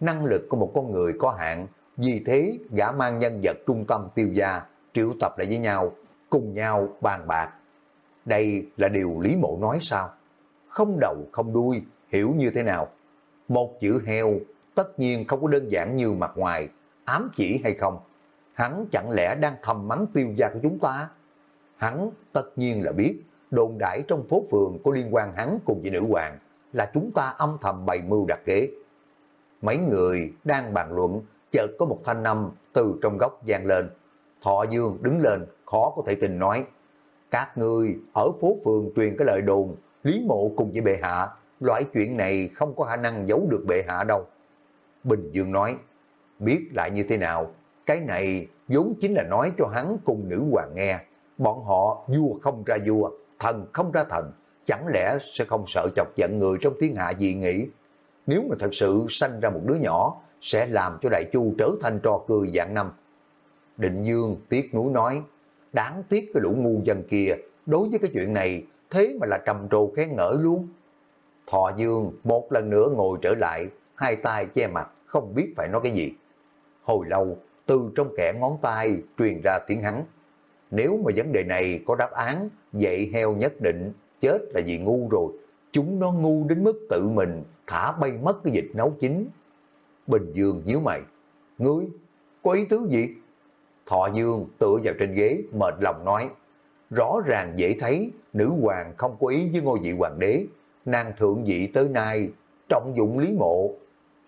Năng lực của một con người có hạn, vì thế gã mang nhân vật trung tâm tiêu gia, triệu tập lại với nhau, cùng nhau bàn bạc. Đây là điều Lý Mộ nói sao? Không đầu không đuôi, hiểu như thế nào? Một chữ heo tất nhiên không có đơn giản như mặt ngoài, ám chỉ hay không? Hắn chẳng lẽ đang thầm mắng tiêu gia của chúng ta? Hắn tất nhiên là biết, đồn đãi trong phố phường có liên quan hắn cùng với nữ hoàng, là chúng ta âm thầm bày mưu đặt kế. Mấy người đang bàn luận, chợt có một thanh âm từ trong góc vang lên. Thọ Dương đứng lên, khó có thể tình nói, các người ở phố phường truyền cái lời đồn, Lý Mộ cùng với bệ hạ, loại chuyện này không có khả năng giấu được bệ hạ đâu. Bình Dương nói, biết lại như thế nào, cái này vốn chính là nói cho hắn cùng nữ hoàng nghe, bọn họ vua không ra vua, thần không ra thần, chẳng lẽ sẽ không sợ chọc giận người trong thiên hạ gì nghĩ? Nếu mà thật sự sanh ra một đứa nhỏ, sẽ làm cho Đại Chu trở thành trò cười dạng năm. Định Dương tiếc núi nói, đáng tiếc cái lũ ngu dân kia, đối với cái chuyện này, thế mà là trầm trồ khen ngợi luôn. Thọ Dương một lần nữa ngồi trở lại, hai tay che mặt, không biết phải nói cái gì. Hồi lâu, từ trong kẻ ngón tay truyền ra tiếng hắn. Nếu mà vấn đề này có đáp án, vậy heo nhất định chết là vì ngu rồi. Chúng nó ngu đến mức tự mình thả bay mất cái dịch nấu chín. Bình Dương nhíu mày. Ngươi, có ý tứ gì? Thọ Dương tựa vào trên ghế, mệt lòng nói. Rõ ràng dễ thấy, nữ hoàng không có ý với ngôi vị hoàng đế. Nàng thượng vị tới nay, trọng dụng lý mộ.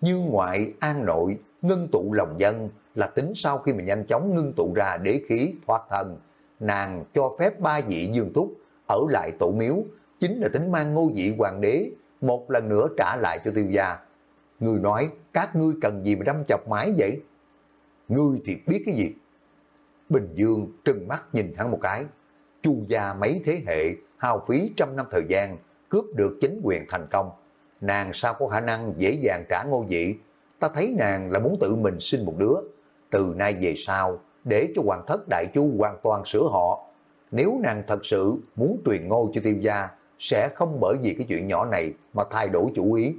Như ngoại, an nội, ngân tụ lòng dân là tính sau khi mà nhanh chóng ngưng tụ ra đế khí thoát thần. Nàng cho phép ba vị dương túc ở lại tổ miếu, chính là tính mang ngôi vị hoàng đế, một lần nữa trả lại cho tiêu gia. Người nói, các ngươi cần gì mà đâm chọc mái vậy? Ngươi thì biết cái gì? Bình Dương trừng mắt nhìn hắn một cái. Chu gia mấy thế hệ, hao phí trăm năm thời gian, cướp được chính quyền thành công. Nàng sao có khả năng dễ dàng trả ngôi vị? Ta thấy nàng là muốn tự mình sinh một đứa. Từ nay về sau, để cho hoàng thất đại chu hoàn toàn sửa họ. Nếu nàng thật sự muốn truyền ngôi cho tiêu gia, sẽ không bởi vì cái chuyện nhỏ này mà thay đổi chủ ý.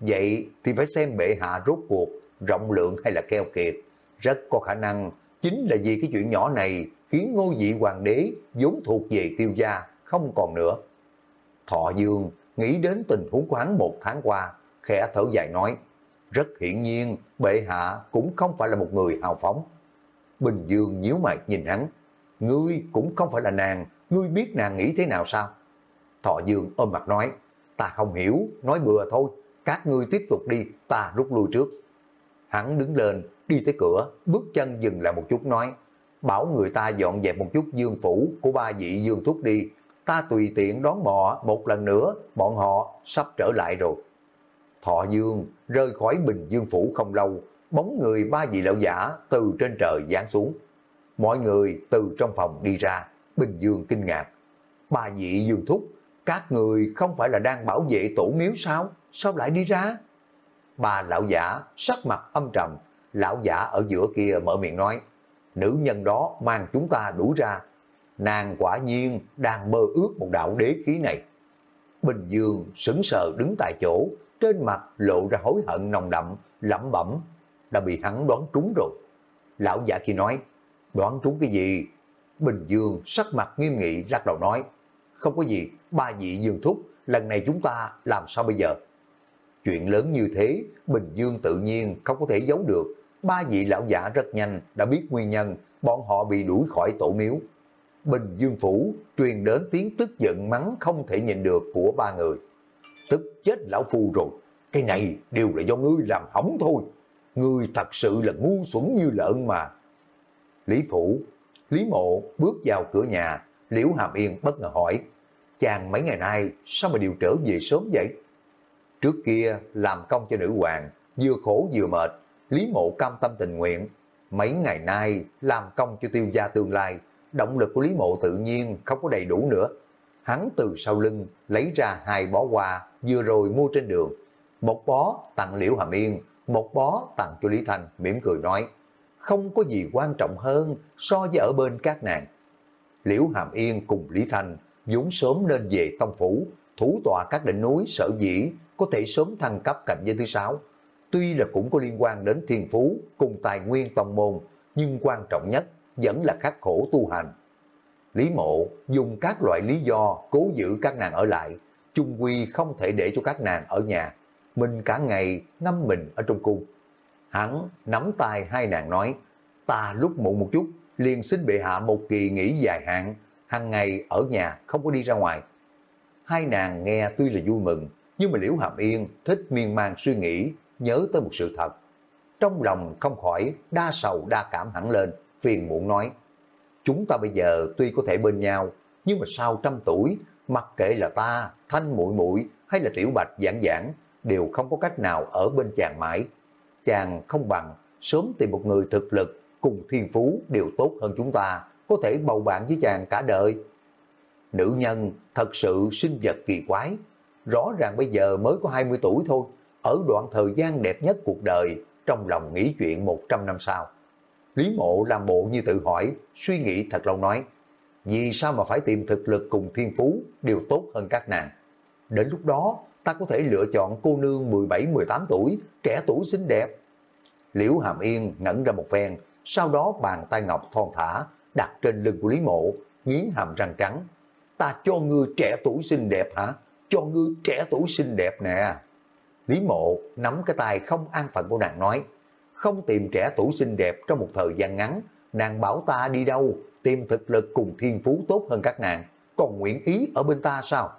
Vậy thì phải xem bệ hạ rốt cuộc, rộng lượng hay là keo kiệt. Rất có khả năng chính là vì cái chuyện nhỏ này khiến ngôi vị hoàng đế vốn thuộc về tiêu gia không còn nữa. Thọ Dương nghĩ đến tình huống của một tháng qua, khẽ thở dài nói, rất hiển nhiên bệ hạ cũng không phải là một người hào phóng. Bình Dương nhíu mày nhìn hắn, ngươi cũng không phải là nàng, ngươi biết nàng nghĩ thế nào sao? Thọ Dương ôm mặt nói, ta không hiểu, nói bừa thôi, các ngươi tiếp tục đi, ta rút lui trước. Hắn đứng lên, đi tới cửa, bước chân dừng lại một chút nói, bảo người ta dọn dẹp một chút dương phủ của ba vị dương thúc đi, ta tùy tiện đón mò một lần nữa, bọn họ sắp trở lại rồi. Thọ Dương rơi khỏi Bình Dương Phủ không lâu, bóng người ba vị lão giả từ trên trời giáng xuống. Mọi người từ trong phòng đi ra, Bình Dương kinh ngạc. Ba vị Dương Thúc, các người không phải là đang bảo vệ tổ miếu sao? Sao lại đi ra? bà lão giả sắc mặt âm trầm, lão giả ở giữa kia mở miệng nói, nữ nhân đó mang chúng ta đuổi ra, nàng quả nhiên đang mơ ước một đạo đế khí này. Bình Dương sững sờ đứng tại chỗ, trên mặt lộ ra hối hận nồng đậm, lẩm bẩm, đã bị hắn đoán trúng rồi. Lão giả kia nói, đoán trúng cái gì? Bình Dương sắc mặt nghiêm nghị lắc đầu nói, không có gì, ba vị Dương thúc, lần này chúng ta làm sao bây giờ? Chuyện lớn như thế, Bình Dương tự nhiên không có thể giấu được. Ba vị lão giả rất nhanh đã biết nguyên nhân, bọn họ bị đuổi khỏi tổ miếu. Bình Dương Phủ truyền đến tiếng tức giận mắng không thể nhìn được của ba người. Tức chết lão phu rồi, cái này đều là do ngươi làm hỏng thôi. Ngươi thật sự là ngu xuẩn như lợn mà. Lý Phủ, Lý Mộ bước vào cửa nhà, Liễu Hàm Yên bất ngờ hỏi, chàng mấy ngày nay sao mà điều trở về sớm vậy? Trước kia làm công cho nữ hoàng, vừa khổ vừa mệt, Lý Mộ cam tâm tình nguyện. Mấy ngày nay làm công cho tiêu gia tương lai, động lực của Lý Mộ tự nhiên không có đầy đủ nữa. Hắn từ sau lưng lấy ra hai bó hoa vừa rồi mua trên đường. Một bó tặng Liễu Hàm Yên, một bó tặng cho Lý Thành, mỉm cười nói, không có gì quan trọng hơn so với ở bên các nàng. Liễu Hàm Yên cùng Lý Thành vốn sớm nên về Tông Phủ, thủ tọa các đỉnh núi sở dĩ có thể sớm thăng cấp cảnh giới thứ sáu. Tuy là cũng có liên quan đến thiên phú cùng tài nguyên tông môn, nhưng quan trọng nhất vẫn là khắc khổ tu hành. Lý mộ dùng các loại lý do cố giữ các nàng ở lại, chung quy không thể để cho các nàng ở nhà. Mình cả ngày ngâm mình ở trong cung. Hắn nắm tay hai nàng nói, ta lúc muộn một chút, liền xin bệ hạ một kỳ nghỉ dài hạn, hàng ngày ở nhà không có đi ra ngoài. Hai nàng nghe tuy là vui mừng, nhưng mà Liễu Hàm Yên thích miên man suy nghĩ, nhớ tới một sự thật. Trong lòng không khỏi đa sầu đa cảm hẳn lên, phiền muộn nói, chúng ta bây giờ tuy có thể bên nhau, nhưng mà sau trăm tuổi, mặc kệ là ta, thanh muội muội hay là tiểu bạch giảng giảng, đều không có cách nào ở bên chàng mãi. Chàng không bằng sớm tìm một người thực lực cùng thiên phú đều tốt hơn chúng ta, có thể bầu bạn với chàng cả đời. Nữ nhân thật sự sinh vật kỳ quái, rõ ràng bây giờ mới có 20 tuổi thôi, ở đoạn thời gian đẹp nhất cuộc đời, trong lòng nghĩ chuyện 100 năm sau. Lý mộ làm bộ như tự hỏi, suy nghĩ thật lâu nói, vì sao mà phải tìm thực lực cùng thiên phú đều tốt hơn các nàng. Đến lúc đó, ta có thể lựa chọn cô nương 17-18 tuổi, trẻ tuổi xinh đẹp. Liễu Hàm Yên ngẩn ra một phen, sau đó bàn tay ngọc thon thả, đặt trên lưng của Lý Mộ, nghiến hàm răng trắng. Ta cho ngươi trẻ tuổi xinh đẹp hả? Cho ngươi trẻ tuổi xinh đẹp nè. Lý Mộ nắm cái tay không an phận của nàng nói, không tìm trẻ tuổi xinh đẹp trong một thời gian ngắn, nàng bảo ta đi đâu, tìm thực lực cùng thiên phú tốt hơn các nàng, còn nguyện ý ở bên ta sao?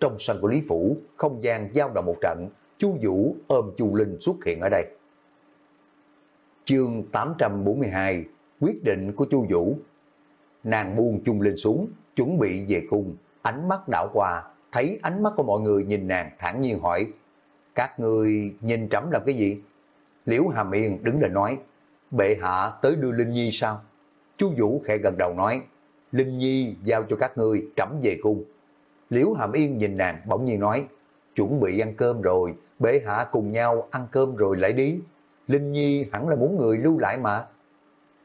Trong sân của Lý Phủ, không gian giao động một trận, Chu Vũ ôm Chu Linh xuất hiện ở đây. Chương 842 Quyết định của Chu Vũ Nàng buông chung linh xuống, chuẩn bị về cung, ánh mắt đảo qua, thấy ánh mắt của mọi người nhìn nàng thản nhiên hỏi, các người nhìn trẫm làm cái gì? Liễu Hàm Yên đứng lên nói, bệ hạ tới đưa Linh Nhi sao? Chu Vũ khẽ gần đầu nói, Linh Nhi giao cho các người trẫm về cung. Liễu Hàm Yên nhìn nàng bỗng nhiên nói, chuẩn bị ăn cơm rồi, bệ hạ cùng nhau ăn cơm rồi lại đi. Linh Nhi hẳn là muốn người lưu lại mà.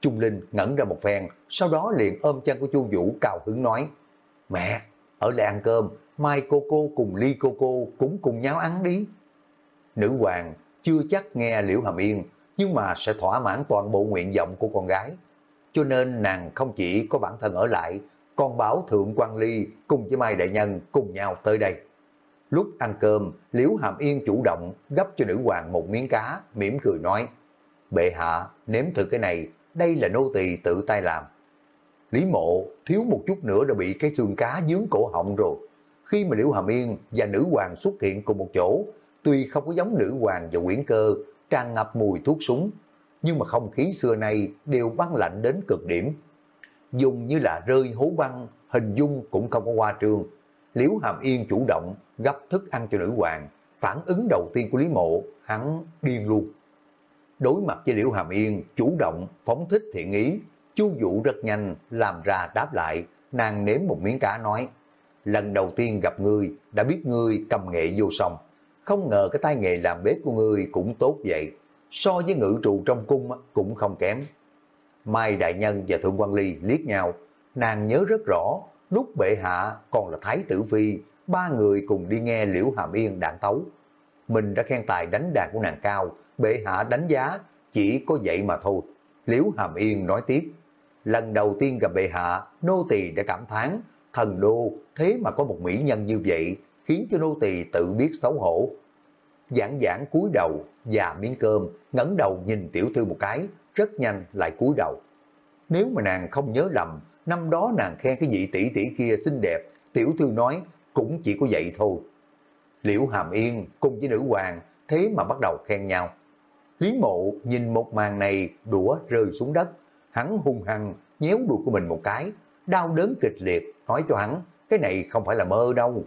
Trung Linh ngẩn ra một phen, sau đó liền ôm chân của Chu Vũ cao hứng nói, Mẹ, ở đây ăn cơm, mai cô cô cùng ly cô cô cũng cùng nhau ăn đi. Nữ hoàng chưa chắc nghe Liễu Hàm Yên, nhưng mà sẽ thỏa mãn toàn bộ nguyện vọng của con gái. Cho nên nàng không chỉ có bản thân ở lại, còn bảo Thượng quan Ly cùng với Mai Đại Nhân cùng nhau tới đây. Lúc ăn cơm, Liễu Hàm Yên chủ động gấp cho nữ hoàng một miếng cá, mỉm cười nói, Bệ hạ, nếm thử cái này, đây là nô tỳ tự tay làm. Lý mộ thiếu một chút nữa đã bị cái xương cá dướng cổ họng rồi. Khi mà Liễu Hàm Yên và nữ hoàng xuất hiện cùng một chỗ, tuy không có giống nữ hoàng và quyển cơ, tràn ngập mùi thuốc súng, nhưng mà không khí xưa nay đều băng lạnh đến cực điểm. Dùng như là rơi hố băng, hình dung cũng không có qua trương. Liễu Hàm Yên chủ động gấp thức ăn cho nữ hoàng, phản ứng đầu tiên của Lý Mộ, hắn điên luôn. Đối mặt với Liễu Hàm Yên, chủ động, phóng thích thiện ý, Chu Vũ rất nhanh làm ra đáp lại, nàng nếm một miếng cá nói, lần đầu tiên gặp ngươi, đã biết ngươi cầm nghệ vô song, không ngờ cái tay nghề làm bếp của ngươi cũng tốt vậy, so với ngự trụ trong cung cũng không kém. Mai Đại Nhân và Thượng quan Ly liếc nhau, nàng nhớ rất rõ, lúc bệ hạ còn là Thái Tử Phi, ba người cùng đi nghe Liễu Hàm Yên đạn tấu. Mình đã khen tài đánh đàn của nàng cao, bệ hạ đánh giá, chỉ có vậy mà thôi. Liễu Hàm Yên nói tiếp, lần đầu tiên gặp bệ hạ, nô tỳ đã cảm thán, thần đô thế mà có một mỹ nhân như vậy, khiến cho nô tỳ tự biết xấu hổ. Giảng giảng cúi đầu, và miếng cơm, ngẩng đầu nhìn tiểu thư một cái, rất nhanh lại cúi đầu. Nếu mà nàng không nhớ lầm, năm đó nàng khen cái vị tỷ tỷ kia xinh đẹp, tiểu thư nói cũng chỉ có vậy thôi. Liễu Hàm Yên cùng với nữ hoàng thế mà bắt đầu khen nhau. Lý mộ nhìn một màn này đũa rơi xuống đất, hắn hung hăng nhéo đuôi của mình một cái, đau đớn kịch liệt, nói cho hắn, cái này không phải là mơ đâu.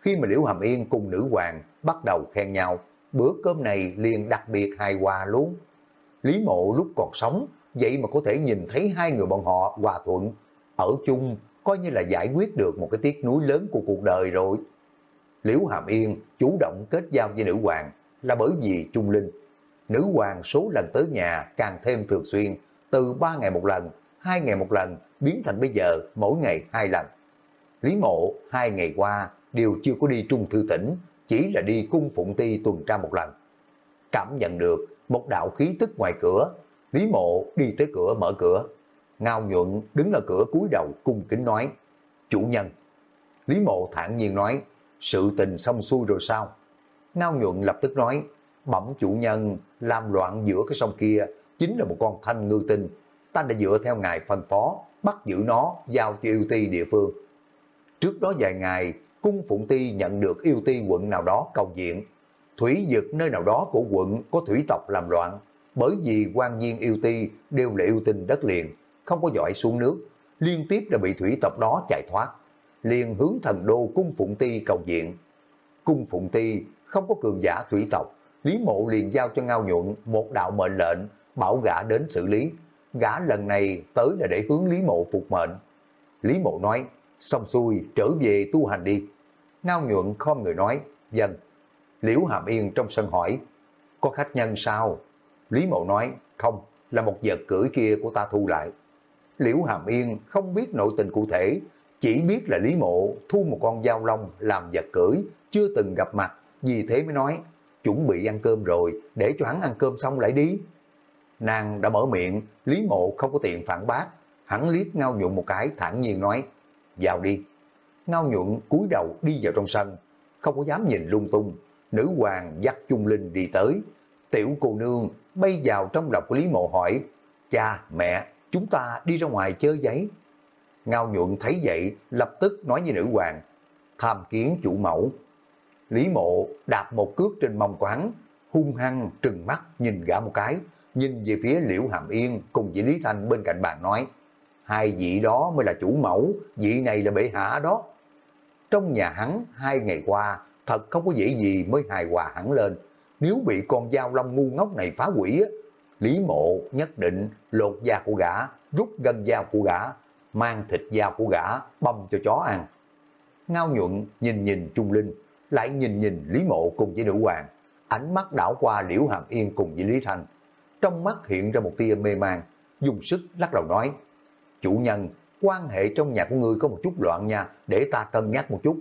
Khi mà Liễu Hàm Yên cùng nữ hoàng bắt đầu khen nhau, bữa cơm này liền đặc biệt hài hòa luôn. Lý mộ lúc còn sống, vậy mà có thể nhìn thấy hai người bọn họ hòa thuận, ở chung coi như là giải quyết được một cái tiếc núi lớn của cuộc đời rồi. Liễu Hàm Yên chủ động kết giao với nữ hoàng là bởi vì Trung Linh. nữ hoàng số lần tới nhà càng thêm thường xuyên, từ 3 ngày một lần, 2 ngày một lần, biến thành bây giờ mỗi ngày hai lần. Lý mộ hai ngày qua đều chưa có đi trung thư tỉnh, chỉ là đi cung phụng ti tuần tra một lần. Cảm nhận được một đạo khí tức ngoài cửa, Lý mộ đi tới cửa mở cửa. Ngao nhuận đứng ở cửa cúi đầu cung kính nói, chủ nhân. Lý mộ thản nhiên nói, sự tình xong xuôi rồi sao? Ngao nhuận lập tức nói, bẩm chủ nhân làm loạn giữa cái sông kia chính là một con thanh ngư tinh. Ta đã dựa theo ngài phân phó, bắt giữ nó, giao cho yêu ti địa phương. Trước đó vài ngày, cung phụng ti nhận được yêu ti quận nào đó cầu diện. Thủy vực nơi nào đó của quận có thủy tộc làm loạn, bởi vì quan viên yêu ti đều là yêu tinh đất liền, không có giỏi xuống nước, liên tiếp đã bị thủy tộc đó chạy thoát. Liền hướng thần đô cung phụng ti cầu diện. Cung phụng ti không có cường giả thủy tộc, Lý Mộ liền giao cho Ngao Nhuận một đạo mệnh lệnh, bảo gã đến xử lý. Gã lần này tới là để hướng Lý Mộ phục mệnh. Lý Mộ nói, xong xuôi trở về tu hành đi. Ngao Nhuận không người nói, dân. Liễu Hàm Yên trong sân hỏi, có khách nhân sao? Lý Mộ nói, không, là một vật cưỡi kia của ta thu lại. Liễu Hàm Yên không biết nội tình cụ thể, chỉ biết là Lý Mộ thu một con dao long làm vật cưỡi, chưa từng gặp mặt, vì thế mới nói, chuẩn bị ăn cơm rồi, để cho hắn ăn cơm xong lại đi. Nàng đã mở miệng, Lý Mộ không có tiện phản bác, hắn liếc ngao nhuận một cái thản nhiên nói, vào đi. Ngao nhuận cúi đầu đi vào trong sân, không có dám nhìn lung tung, nữ hoàng dắt chung linh đi tới. Tiểu cô nương bay vào trong lòng của Lý Mộ hỏi, cha, mẹ, chúng ta đi ra ngoài chơi giấy. Ngao nhuận thấy vậy, lập tức nói với nữ hoàng, tham kiến chủ mẫu. Lý mộ đạp một cước trên mông quán, hung hăng trừng mắt nhìn gã một cái, nhìn về phía Liễu Hàm Yên cùng với Lý Thanh bên cạnh bàn nói, hai vị đó mới là chủ mẫu, vị này là bệ hạ đó. Trong nhà hắn hai ngày qua, thật không có dễ gì mới hài hòa hẳn lên. Nếu bị con dao long ngu ngốc này phá hủy, Lý Mộ nhất định lột da của gã, rút gân dao của gã, mang thịt dao của gã, băm cho chó ăn. Ngao nhuận nhìn nhìn Trung Linh, lại nhìn nhìn Lý Mộ cùng với nữ hoàng, ánh mắt đảo qua Liễu Hàm Yên cùng với Lý thành Trong mắt hiện ra một tia mê mang dùng sức lắc đầu nói, chủ nhân, quan hệ trong nhà của ngươi có một chút loạn nha, để ta cân nhắc một chút.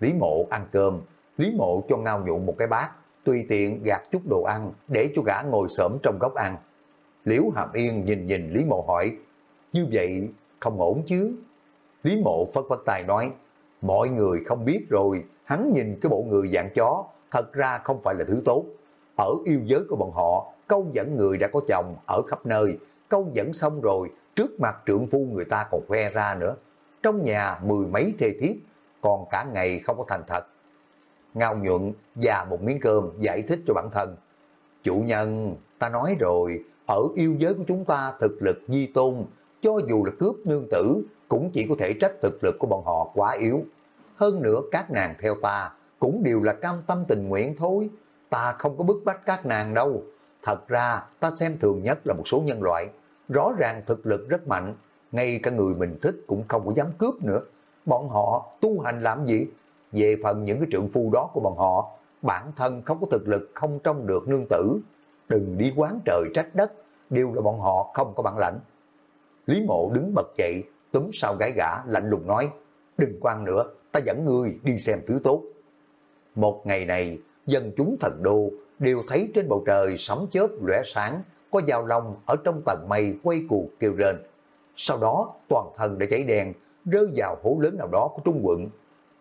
Lý Mộ ăn cơm, Lý Mộ cho ngao nhuộn một cái bát, tùy tiện gạt chút đồ ăn để cho gã ngồi sớm trong góc ăn. Liễu Hàm Yên nhìn nhìn Lý Mộ hỏi, như vậy không ổn chứ? Lý Mộ phất phất tài nói, mọi người không biết rồi, hắn nhìn cái bộ người dạng chó, thật ra không phải là thứ tốt. Ở yêu giới của bọn họ, câu dẫn người đã có chồng ở khắp nơi, câu dẫn xong rồi, trước mặt trượng phu người ta còn khoe ra nữa. Trong nhà mười mấy thê thiếp, còn cả ngày không có thành thật. Ngao nhuận và một miếng cơm giải thích cho bản thân. Chủ nhân, ta nói rồi, ở yêu giới của chúng ta thực lực di tôn, cho dù là cướp nương tử, cũng chỉ có thể trách thực lực của bọn họ quá yếu. Hơn nữa các nàng theo ta cũng đều là cam tâm tình nguyện thôi. Ta không có bức bách các nàng đâu. Thật ra ta xem thường nhất là một số nhân loại. Rõ ràng thực lực rất mạnh. Ngay cả người mình thích cũng không có dám cướp nữa. Bọn họ tu hành làm gì? Về phần những cái trượng phu đó của bọn họ, bản thân không có thực lực không trông được nương tử. Đừng đi quán trời trách đất, đều là bọn họ không có bản lãnh. Lý mộ đứng bật dậy, túm sau gái gã, lạnh lùng nói, đừng quan nữa, ta dẫn ngươi đi xem thứ tốt. Một ngày này, dân chúng thần đô đều thấy trên bầu trời sấm chớp lóe sáng, có dao lòng ở trong tầng mây quay cuồng kêu rên. Sau đó, toàn thân đã cháy đen, rơi vào hố lớn nào đó của Trung quận.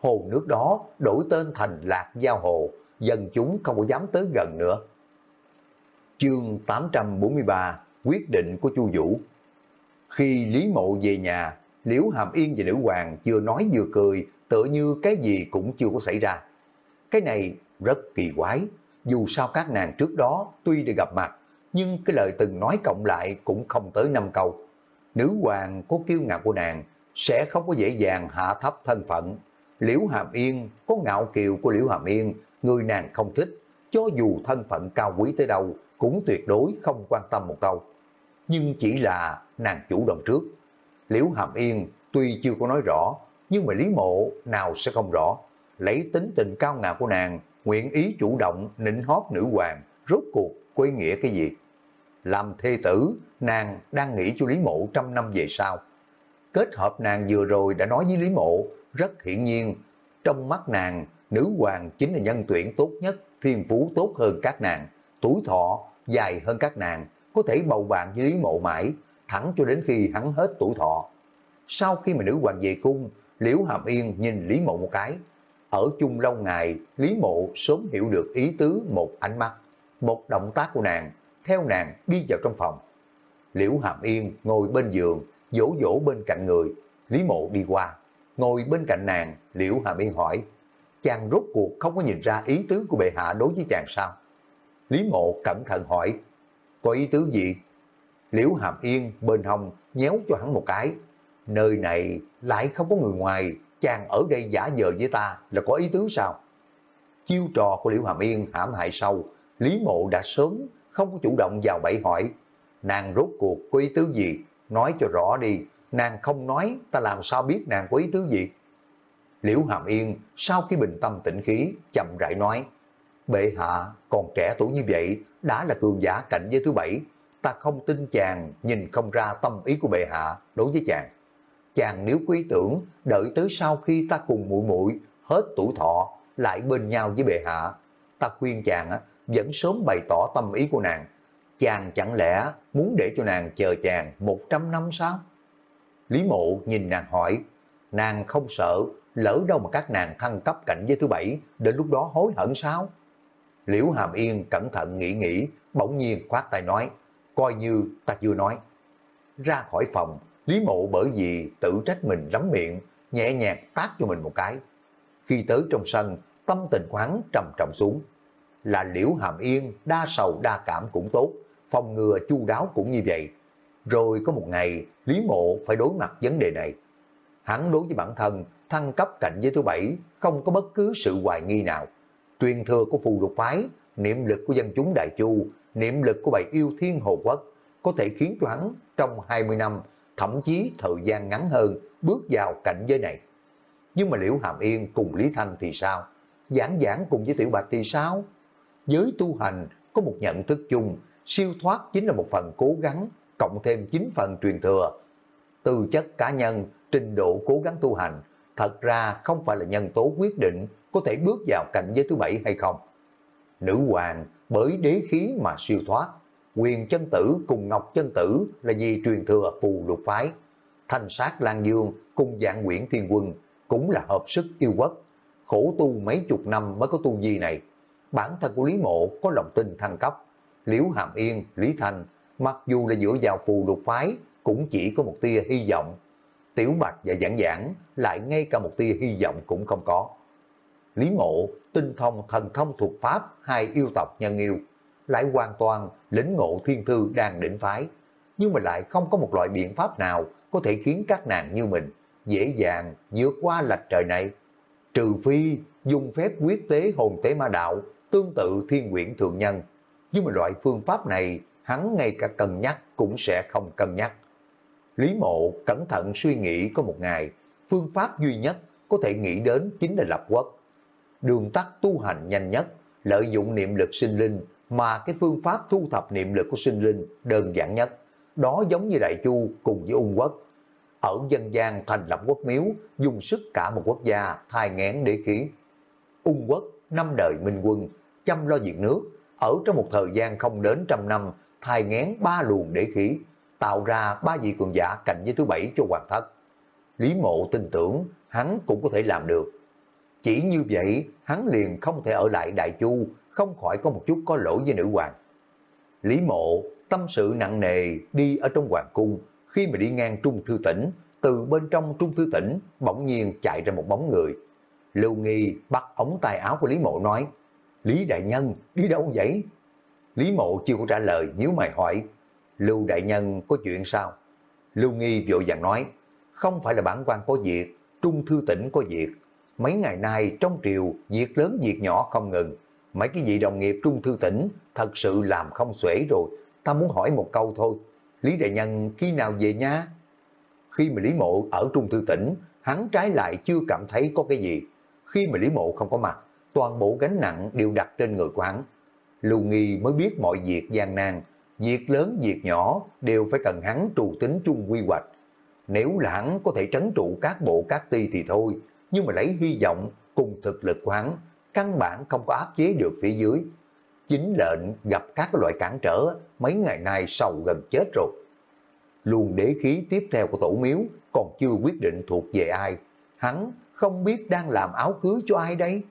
Hồ nước đó đổi tên thành Lạc Giao Hồ, dân chúng không có dám tới gần nữa. Chương 843 Quyết định của Chu Vũ Khi Lý Mộ về nhà, Liễu Hàm Yên và Nữ Hoàng chưa nói vừa cười, tựa như cái gì cũng chưa có xảy ra. Cái này rất kỳ quái, dù sao các nàng trước đó tuy đã gặp mặt, nhưng cái lời từng nói cộng lại cũng không tới năm câu. Nữ hoàng có kiêu ngạo của nàng, sẽ không có dễ dàng hạ thấp thân phận. Liễu Hàm Yên có ngạo kiều của Liễu Hàm Yên, người nàng không thích, cho dù thân phận cao quý tới đâu cũng tuyệt đối không quan tâm một câu. Nhưng chỉ là nàng chủ động trước. Liễu Hàm Yên tuy chưa có nói rõ, nhưng mà Lý Mộ nào sẽ không rõ. Lấy tính tình cao ngạo của nàng, nguyện ý chủ động nịnh hót nữ hoàng, rốt cuộc có ý nghĩa cái gì? Làm thê tử, nàng đang nghĩ cho Lý Mộ trăm năm về sau. Kết hợp nàng vừa rồi đã nói với Lý Mộ, rất hiển nhiên, trong mắt nàng, nữ hoàng chính là nhân tuyển tốt nhất, thiên phú tốt hơn các nàng, tuổi thọ dài hơn các nàng, có thể bầu bạn với Lý Mộ mãi, thẳng cho đến khi hắn hết tuổi thọ. Sau khi mà nữ hoàng về cung, Liễu Hàm Yên nhìn Lý Mộ một cái. Ở chung lâu ngày, Lý Mộ sớm hiểu được ý tứ một ánh mắt, một động tác của nàng, theo nàng đi vào trong phòng. Liễu Hàm Yên ngồi bên giường, dỗ dỗ bên cạnh người, Lý Mộ đi qua, ngồi bên cạnh nàng, Liễu Hàm Yên hỏi, chàng rốt cuộc không có nhìn ra ý tứ của bệ hạ đối với chàng sao? Lý Mộ cẩn thận hỏi, có ý tứ gì? Liễu Hàm Yên bên hông nhéo cho hắn một cái, nơi này lại không có người ngoài, chàng ở đây giả vờ với ta là có ý tứ sao? Chiêu trò của Liễu Hàm Yên hãm hại sâu, Lý Mộ đã sớm không có chủ động vào bẫy hỏi, nàng rốt cuộc có ý tứ gì, nói cho rõ đi, nàng không nói, ta làm sao biết nàng có ý tứ gì? Liễu Hàm Yên sau khi bình tâm tĩnh khí, chậm rãi nói, bệ hạ còn trẻ tuổi như vậy, đã là cường giả cạnh với thứ bảy, ta không tin chàng nhìn không ra tâm ý của bệ hạ đối với chàng. Chàng nếu quý tưởng đợi tới sau khi ta cùng muội muội hết tuổi thọ lại bên nhau với bệ hạ, ta khuyên chàng á, vẫn sớm bày tỏ tâm ý của nàng. Chàng chẳng lẽ muốn để cho nàng chờ chàng 100 năm sao? Lý mộ nhìn nàng hỏi, nàng không sợ lỡ đâu mà các nàng thăng cấp cảnh giới thứ bảy, đến lúc đó hối hận sao? Liễu Hàm Yên cẩn thận nghĩ nghĩ, bỗng nhiên khoát tay nói, coi như ta chưa nói. Ra khỏi phòng, Lý Mộ bởi vì tự trách mình lắm miệng, nhẹ nhàng tác cho mình một cái. Khi tới trong sân, tâm tình của hắn trầm trọng xuống. Là Liễu Hàm Yên, đa sầu đa cảm cũng tốt, phòng ngừa chu đáo cũng như vậy. Rồi có một ngày, Lý Mộ phải đối mặt vấn đề này. Hắn đối với bản thân, thăng cấp cạnh với thứ bảy, không có bất cứ sự hoài nghi nào. Truyền thừa của phù lục phái, niệm lực của dân chúng Đại Chu, niệm lực của bầy yêu thiên hồ quốc, có thể khiến cho hắn trong 20 năm, thậm chí thời gian ngắn hơn, bước vào cảnh giới này. Nhưng mà Liễu Hàm Yên cùng Lý Thanh thì sao? Giảng giảng cùng với Tiểu Bạch thì sao? Giới tu hành có một nhận thức chung, siêu thoát chính là một phần cố gắng, cộng thêm 9 phần truyền thừa. Tư chất cá nhân, trình độ cố gắng tu hành, thật ra không phải là nhân tố quyết định có thể bước vào cảnh giới thứ bảy hay không. Nữ hoàng bởi đế khí mà siêu thoát, quyền chân tử cùng ngọc chân tử là vì truyền thừa phù lục phái. Thanh sát Lan Dương cùng dạng quyển thiên quân cũng là hợp sức yêu quốc. Khổ tu mấy chục năm mới có tu vi này. Bản thân của Lý Mộ có lòng tin thăng cấp. Liễu Hàm Yên, Lý Thành mặc dù là dựa vào phù lục phái, cũng chỉ có một tia hy vọng. Tiểu Bạch và Giảng Giảng lại ngay cả một tia hy vọng cũng không có. Lý Mộ tinh thông thần thông thuộc pháp hai yêu tộc nhân yêu, lại hoàn toàn lĩnh ngộ thiên thư đang đỉnh phái, nhưng mà lại không có một loại biện pháp nào có thể khiến các nàng như mình dễ dàng vượt qua lạch trời này. Trừ phi dùng phép quyết tế hồn tế ma đạo tương tự thiên quyển thượng nhân, nhưng mà loại phương pháp này hắn ngay cả cân nhắc cũng sẽ không cân nhắc. Lý mộ cẩn thận suy nghĩ có một ngày, phương pháp duy nhất có thể nghĩ đến chính là lập quốc đường tắt tu hành nhanh nhất, lợi dụng niệm lực sinh linh mà cái phương pháp thu thập niệm lực của sinh linh đơn giản nhất. Đó giống như Đại Chu cùng với Ung Quốc. Ở dân gian thành lập quốc miếu, dùng sức cả một quốc gia thai ngén để khí. Ung Quốc, năm đời minh quân, chăm lo việc nước, ở trong một thời gian không đến trăm năm, thai ngén ba luồng đế khí, tạo ra ba vị cường giả cạnh với thứ bảy cho hoàng thất. Lý mộ tin tưởng hắn cũng có thể làm được. Chỉ như vậy, hắn liền không thể ở lại Đại Chu, không khỏi có một chút có lỗi với nữ hoàng. Lý mộ, tâm sự nặng nề đi ở trong hoàng cung, khi mà đi ngang Trung Thư Tỉnh, từ bên trong Trung Thư Tỉnh bỗng nhiên chạy ra một bóng người. Lưu Nghi bắt ống tay áo của Lý Mộ nói, Lý Đại Nhân, đi đâu vậy? Lý Mộ chưa có trả lời, nhíu mày hỏi, Lưu Đại Nhân có chuyện sao? Lưu Nghi vội vàng nói, không phải là bản quan có việc, Trung Thư Tỉnh có việc, mấy ngày nay trong triều việc lớn việc nhỏ không ngừng. Mấy cái vị đồng nghiệp trung thư tỉnh thật sự làm không xuể rồi. Ta muốn hỏi một câu thôi. Lý Đại Nhân khi nào về nha? Khi mà Lý Mộ ở trung thư tỉnh, hắn trái lại chưa cảm thấy có cái gì. Khi mà Lý Mộ không có mặt, toàn bộ gánh nặng đều đặt trên người của hắn. Lưu Nghi mới biết mọi việc gian nan, việc lớn việc nhỏ đều phải cần hắn trù tính chung quy hoạch. Nếu là hắn có thể trấn trụ các bộ các ti thì thôi, nhưng mà lấy hy vọng cùng thực lực của hắn, căn bản không có áp chế được phía dưới. Chính lệnh gặp các loại cản trở, mấy ngày nay sầu gần chết rồi. Luồng đế khí tiếp theo của tổ miếu còn chưa quyết định thuộc về ai. Hắn không biết đang làm áo cưới cho ai đây.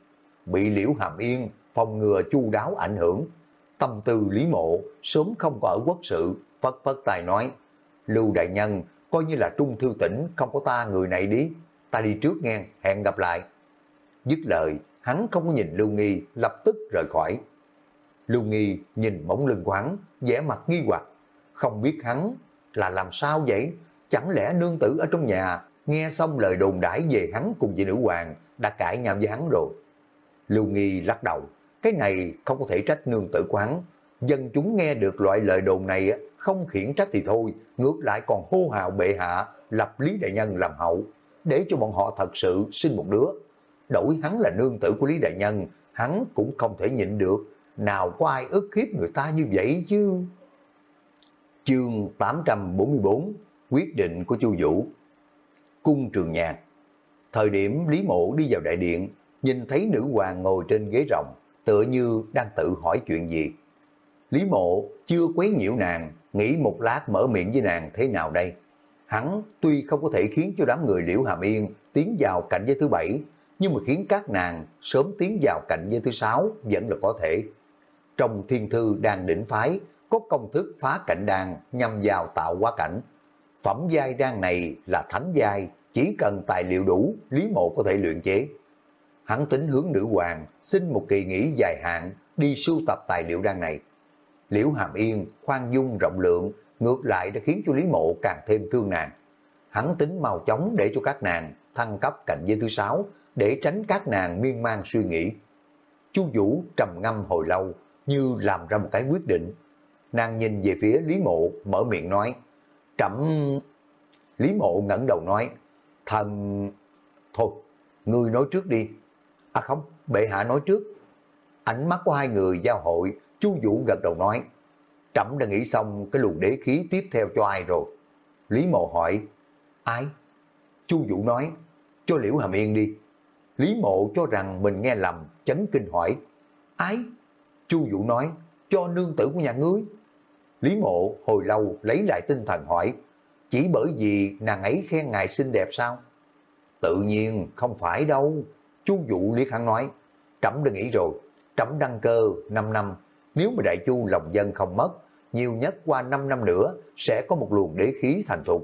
Bị liễu hàm yên, phòng ngừa chu đáo ảnh hưởng. Tâm tư lý mộ, sớm không có ở quốc sự, phất phất tài nói. Lưu đại nhân, coi như là trung thư tỉnh, không có ta người này đi. Ta đi trước nghe, hẹn gặp lại. Dứt lời, hắn không có nhìn Lưu Nghi, lập tức rời khỏi. Lưu Nghi nhìn bóng lưng của hắn, vẻ mặt nghi hoặc, không biết hắn là làm sao vậy? Chẳng lẽ nương tử ở trong nhà nghe xong lời đồn đãi về hắn cùng vị nữ hoàng đã cãi nhau với hắn rồi? Lưu Nghi lắc đầu, cái này không có thể trách nương tử quán. Dân chúng nghe được loại lời đồn này không khiển trách thì thôi, ngược lại còn hô hào bệ hạ lập Lý Đại Nhân làm hậu, để cho bọn họ thật sự sinh một đứa. Đổi hắn là nương tử của Lý Đại Nhân, hắn cũng không thể nhịn được, nào có ai ức hiếp người ta như vậy chứ. Chương 844 Quyết định của Chu Vũ Cung Trường Nhạc Thời điểm Lý Mộ đi vào đại điện, nhìn thấy nữ hoàng ngồi trên ghế rồng, tựa như đang tự hỏi chuyện gì. Lý Mộ chưa quấy nhiễu nàng, nghĩ một lát mở miệng với nàng thế nào đây. Hắn tuy không có thể khiến cho đám người liễu hàm yên tiến vào cảnh giới thứ bảy, nhưng mà khiến các nàng sớm tiến vào cảnh giới thứ sáu vẫn là có thể. Trong thiên thư đang đỉnh phái, có công thức phá cảnh đan nhằm vào tạo quá cảnh. Phẩm giai đan này là thánh giai, chỉ cần tài liệu đủ, Lý Mộ có thể luyện chế. Hắn tính hướng nữ hoàng, xin một kỳ nghỉ dài hạn, đi sưu tập tài liệu đan này. Liễu Hàm Yên, khoan dung rộng lượng, ngược lại đã khiến cho Lý Mộ càng thêm thương nàng. Hắn tính mau chóng để cho các nàng thăng cấp cảnh giới thứ sáu, để tránh các nàng miên man suy nghĩ. Chu Vũ trầm ngâm hồi lâu, như làm ra một cái quyết định. Nàng nhìn về phía Lý Mộ, mở miệng nói, Trẫm... Lý Mộ ngẩng đầu nói, thần... Thôi, ngươi nói trước đi. À không, bệ hạ nói trước. Ánh mắt của hai người giao hội, Chu Vũ gật đầu nói, Trẫm đã nghĩ xong cái luồng đế khí tiếp theo cho ai rồi. Lý Mộ hỏi, ai? Chu Vũ nói, cho Liễu Hàm Yên đi. Lý Mộ cho rằng mình nghe lầm, chấn kinh hỏi, ai? Chu Vũ nói, cho nương tử của nhà ngươi. Lý Mộ hồi lâu lấy lại tinh thần hỏi, chỉ bởi vì nàng ấy khen ngài xinh đẹp sao? Tự nhiên không phải đâu. Chu Vũ liếc hắn nói, trẫm đã nghĩ rồi, trẫm đăng cơ 5 năm, nếu mà đại chu lòng dân không mất, nhiều nhất qua 5 năm nữa sẽ có một luồng đế khí thành thục.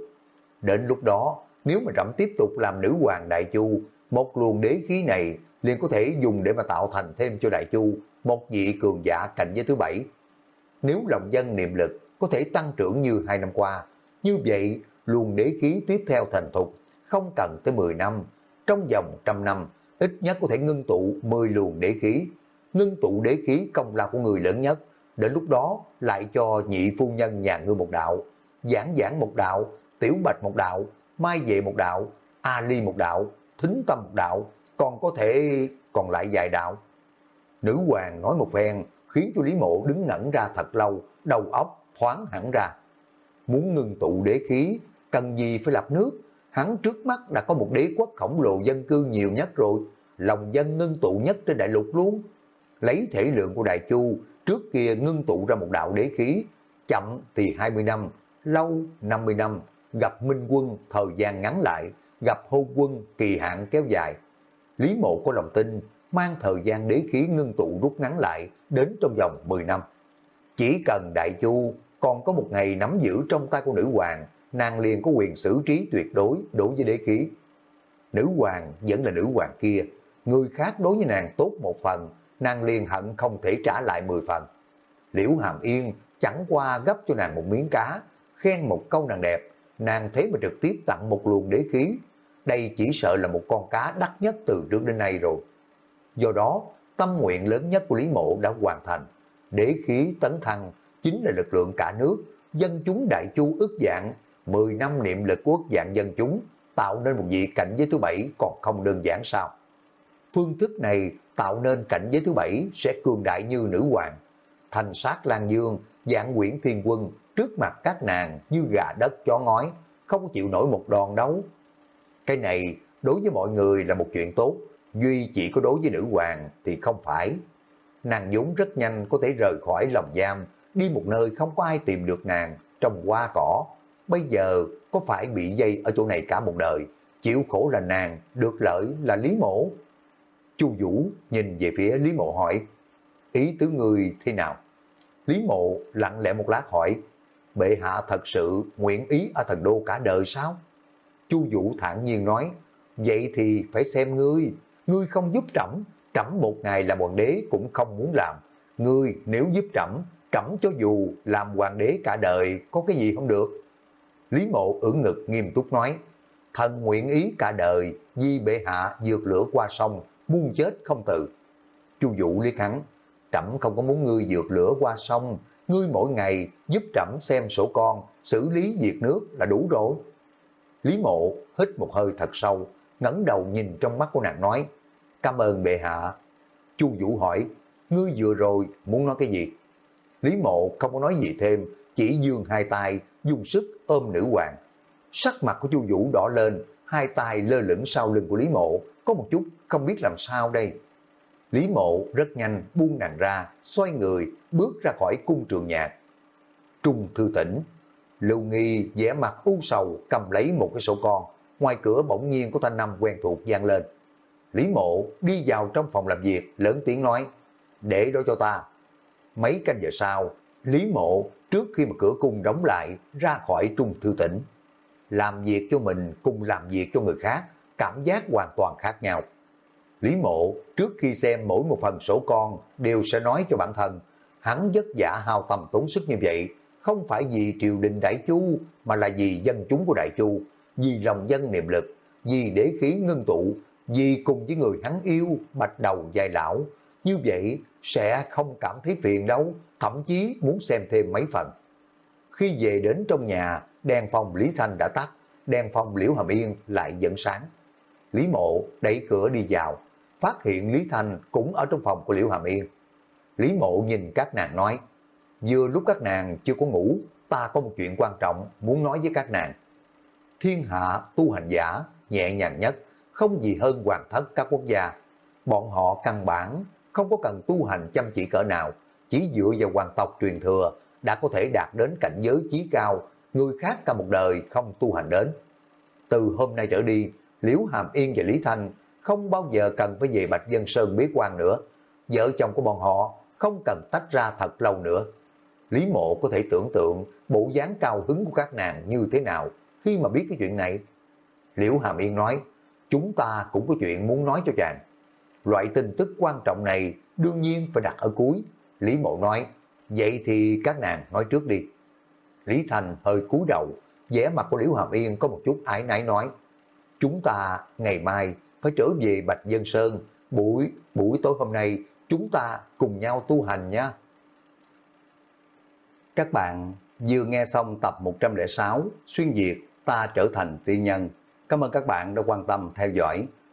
Đến lúc đó, nếu mà trẫm tiếp tục làm nữ hoàng đại chu, một luồng đế khí này liền có thể dùng để mà tạo thành thêm cho đại chu một vị cường giả cạnh giới thứ bảy. Nếu lòng dân niệm lực có thể tăng trưởng như hai năm qua, như vậy luồng đế khí tiếp theo thành thục, không cần tới 10 năm, trong vòng trăm năm, ít nhất có thể ngưng tụ 10 luồng đế khí. Ngưng tụ đế khí công lao của người lớn nhất, đến lúc đó lại cho nhị phu nhân nhà ngươi một đạo, giảng giảng một đạo, tiểu bạch một đạo, mai vệ một đạo, a ly một đạo, thính tâm một đạo, còn có thể còn lại vài đạo. Nữ hoàng nói một phen, khiến cho Lý Mộ đứng ngẩn ra thật lâu, đầu óc thoáng hẳn ra. Muốn ngưng tụ đế khí, cần gì phải lập nước, hắn trước mắt đã có một đế quốc khổng lồ dân cư nhiều nhất rồi, lòng dân ngưng tụ nhất trên đại lục luôn. Lấy thể lượng của Đại Chu, trước kia ngưng tụ ra một đạo đế khí, chậm thì 20 năm, lâu 50 năm, gặp minh quân thời gian ngắn lại, gặp hô quân kỳ hạn kéo dài. Lý mộ có lòng tin, mang thời gian đế khí ngưng tụ rút ngắn lại đến trong vòng 10 năm. Chỉ cần Đại Chu còn có một ngày nắm giữ trong tay của nữ hoàng, nàng liền có quyền xử trí tuyệt đối đối với đế khí. Nữ hoàng vẫn là nữ hoàng kia, người khác đối với nàng tốt một phần, nàng liền hận không thể trả lại 10 phần. Liễu Hàm Yên chẳng qua gấp cho nàng một miếng cá, khen một câu nàng đẹp, nàng thế mà trực tiếp tặng một luồng đế khí. Đây chỉ sợ là một con cá đắt nhất từ trước đến nay rồi. Do đó, tâm nguyện lớn nhất của Lý Mộ đã hoàn thành. Đế khí tấn thăng chính là lực lượng cả nước, dân chúng đại chu ước dạng, 10 năm niệm lực quốc dạng dân chúng, tạo nên một vị cảnh giới thứ bảy còn không đơn giản sao. Phương thức này tạo nên cảnh giới thứ bảy sẽ cường đại như nữ hoàng. thành sát Lan Dương, dạng quyển thiên quân, trước mặt các nàng như gà đất chó ngói, không chịu nổi một đòn đấu. Cái này đối với mọi người là một chuyện tốt, duy chỉ có đối với nữ hoàng thì không phải. Nàng vốn rất nhanh có thể rời khỏi lòng giam, đi một nơi không có ai tìm được nàng, trong hoa cỏ. Bây giờ có phải bị dây ở chỗ này cả một đời, chịu khổ là nàng, được lợi là Lý Mộ. Chu Vũ nhìn về phía Lý Mộ hỏi, ý tứ người thế nào? Lý Mộ lặng lẽ một lát hỏi, bệ hạ thật sự nguyện ý ở thần đô cả đời sao? Chu Vũ thản nhiên nói, vậy thì phải xem ngươi, ngươi không giúp trẫm, trẫm một ngày làm hoàng đế cũng không muốn làm. Ngươi nếu giúp trẫm, trẫm cho dù làm hoàng đế cả đời có cái gì không được. Lý Mộ ưỡn ngực nghiêm túc nói, thần nguyện ý cả đời di bệ hạ vượt lửa qua sông, muôn chết không từ. Chu Vũ liếc hắn, trẫm không có muốn ngươi vượt lửa qua sông, ngươi mỗi ngày giúp trẫm xem sổ con, xử lý việc nước là đủ rồi. Lý mộ hít một hơi thật sâu, ngẩng đầu nhìn trong mắt của nàng nói, cảm ơn bệ hạ. Chu Vũ hỏi, ngươi vừa rồi muốn nói cái gì? Lý mộ không có nói gì thêm, chỉ dương hai tay, dùng sức ôm nữ hoàng. Sắc mặt của Chu Vũ đỏ lên, hai tay lơ lửng sau lưng của Lý mộ, có một chút không biết làm sao đây. Lý mộ rất nhanh buông nàng ra, xoay người, bước ra khỏi cung trường nhạc. Trung thư tỉnh, Lưu Nghi vẻ mặt u sầu cầm lấy một cái sổ con, ngoài cửa bỗng nhiên có thanh năm quen thuộc vang lên. Lý mộ đi vào trong phòng làm việc, lớn tiếng nói, để đó cho ta. Mấy canh giờ sau, Lý mộ trước khi mà cửa cung đóng lại ra khỏi trung thư tỉnh. Làm việc cho mình cùng làm việc cho người khác, cảm giác hoàn toàn khác nhau. Lý mộ trước khi xem mỗi một phần sổ con đều sẽ nói cho bản thân, hắn vất giả hao tầm tốn sức như vậy, không phải vì triều đình đại chu, mà là vì dân chúng của đại chu, vì lòng dân niệm lực, vì đế khí ngưng tụ, vì cùng với người hắn yêu, bạch đầu dài lão. Như vậy sẽ không cảm thấy phiền đâu, thậm chí muốn xem thêm mấy phần. Khi về đến trong nhà, đèn phòng Lý Thanh đã tắt, đèn phòng Liễu Hàm Yên lại vẫn sáng. Lý Mộ đẩy cửa đi vào, phát hiện Lý Thanh cũng ở trong phòng của Liễu Hàm Yên. Lý Mộ nhìn các nàng nói, vừa lúc các nàng chưa có ngủ, ta có một chuyện quan trọng muốn nói với các nàng. Thiên hạ tu hành giả nhẹ nhàng nhất, không gì hơn hoàng thất các quốc gia. Bọn họ căn bản không có cần tu hành chăm chỉ cỡ nào, chỉ dựa vào hoàng tộc truyền thừa đã có thể đạt đến cảnh giới chí cao, người khác cả một đời không tu hành đến. Từ hôm nay trở đi, Liễu Hàm Yên và Lý Thanh không bao giờ cần phải về Bạch Dân Sơn biết quan nữa. Vợ chồng của bọn họ không cần tách ra thật lâu nữa. Lý mộ có thể tưởng tượng bộ dáng cao hứng của các nàng như thế nào khi mà biết cái chuyện này. Liễu Hàm Yên nói, chúng ta cũng có chuyện muốn nói cho chàng. Loại tin tức quan trọng này đương nhiên phải đặt ở cuối. Lý mộ nói, vậy thì các nàng nói trước đi. Lý Thành hơi cúi đầu, vẻ mặt của Liễu Hàm Yên có một chút ái nái nói, chúng ta ngày mai phải trở về Bạch Dân Sơn, buổi buổi tối hôm nay chúng ta cùng nhau tu hành nha. Các bạn vừa nghe xong tập 106 Xuyên Việt ta trở thành tiên nhân. Cảm ơn các bạn đã quan tâm theo dõi.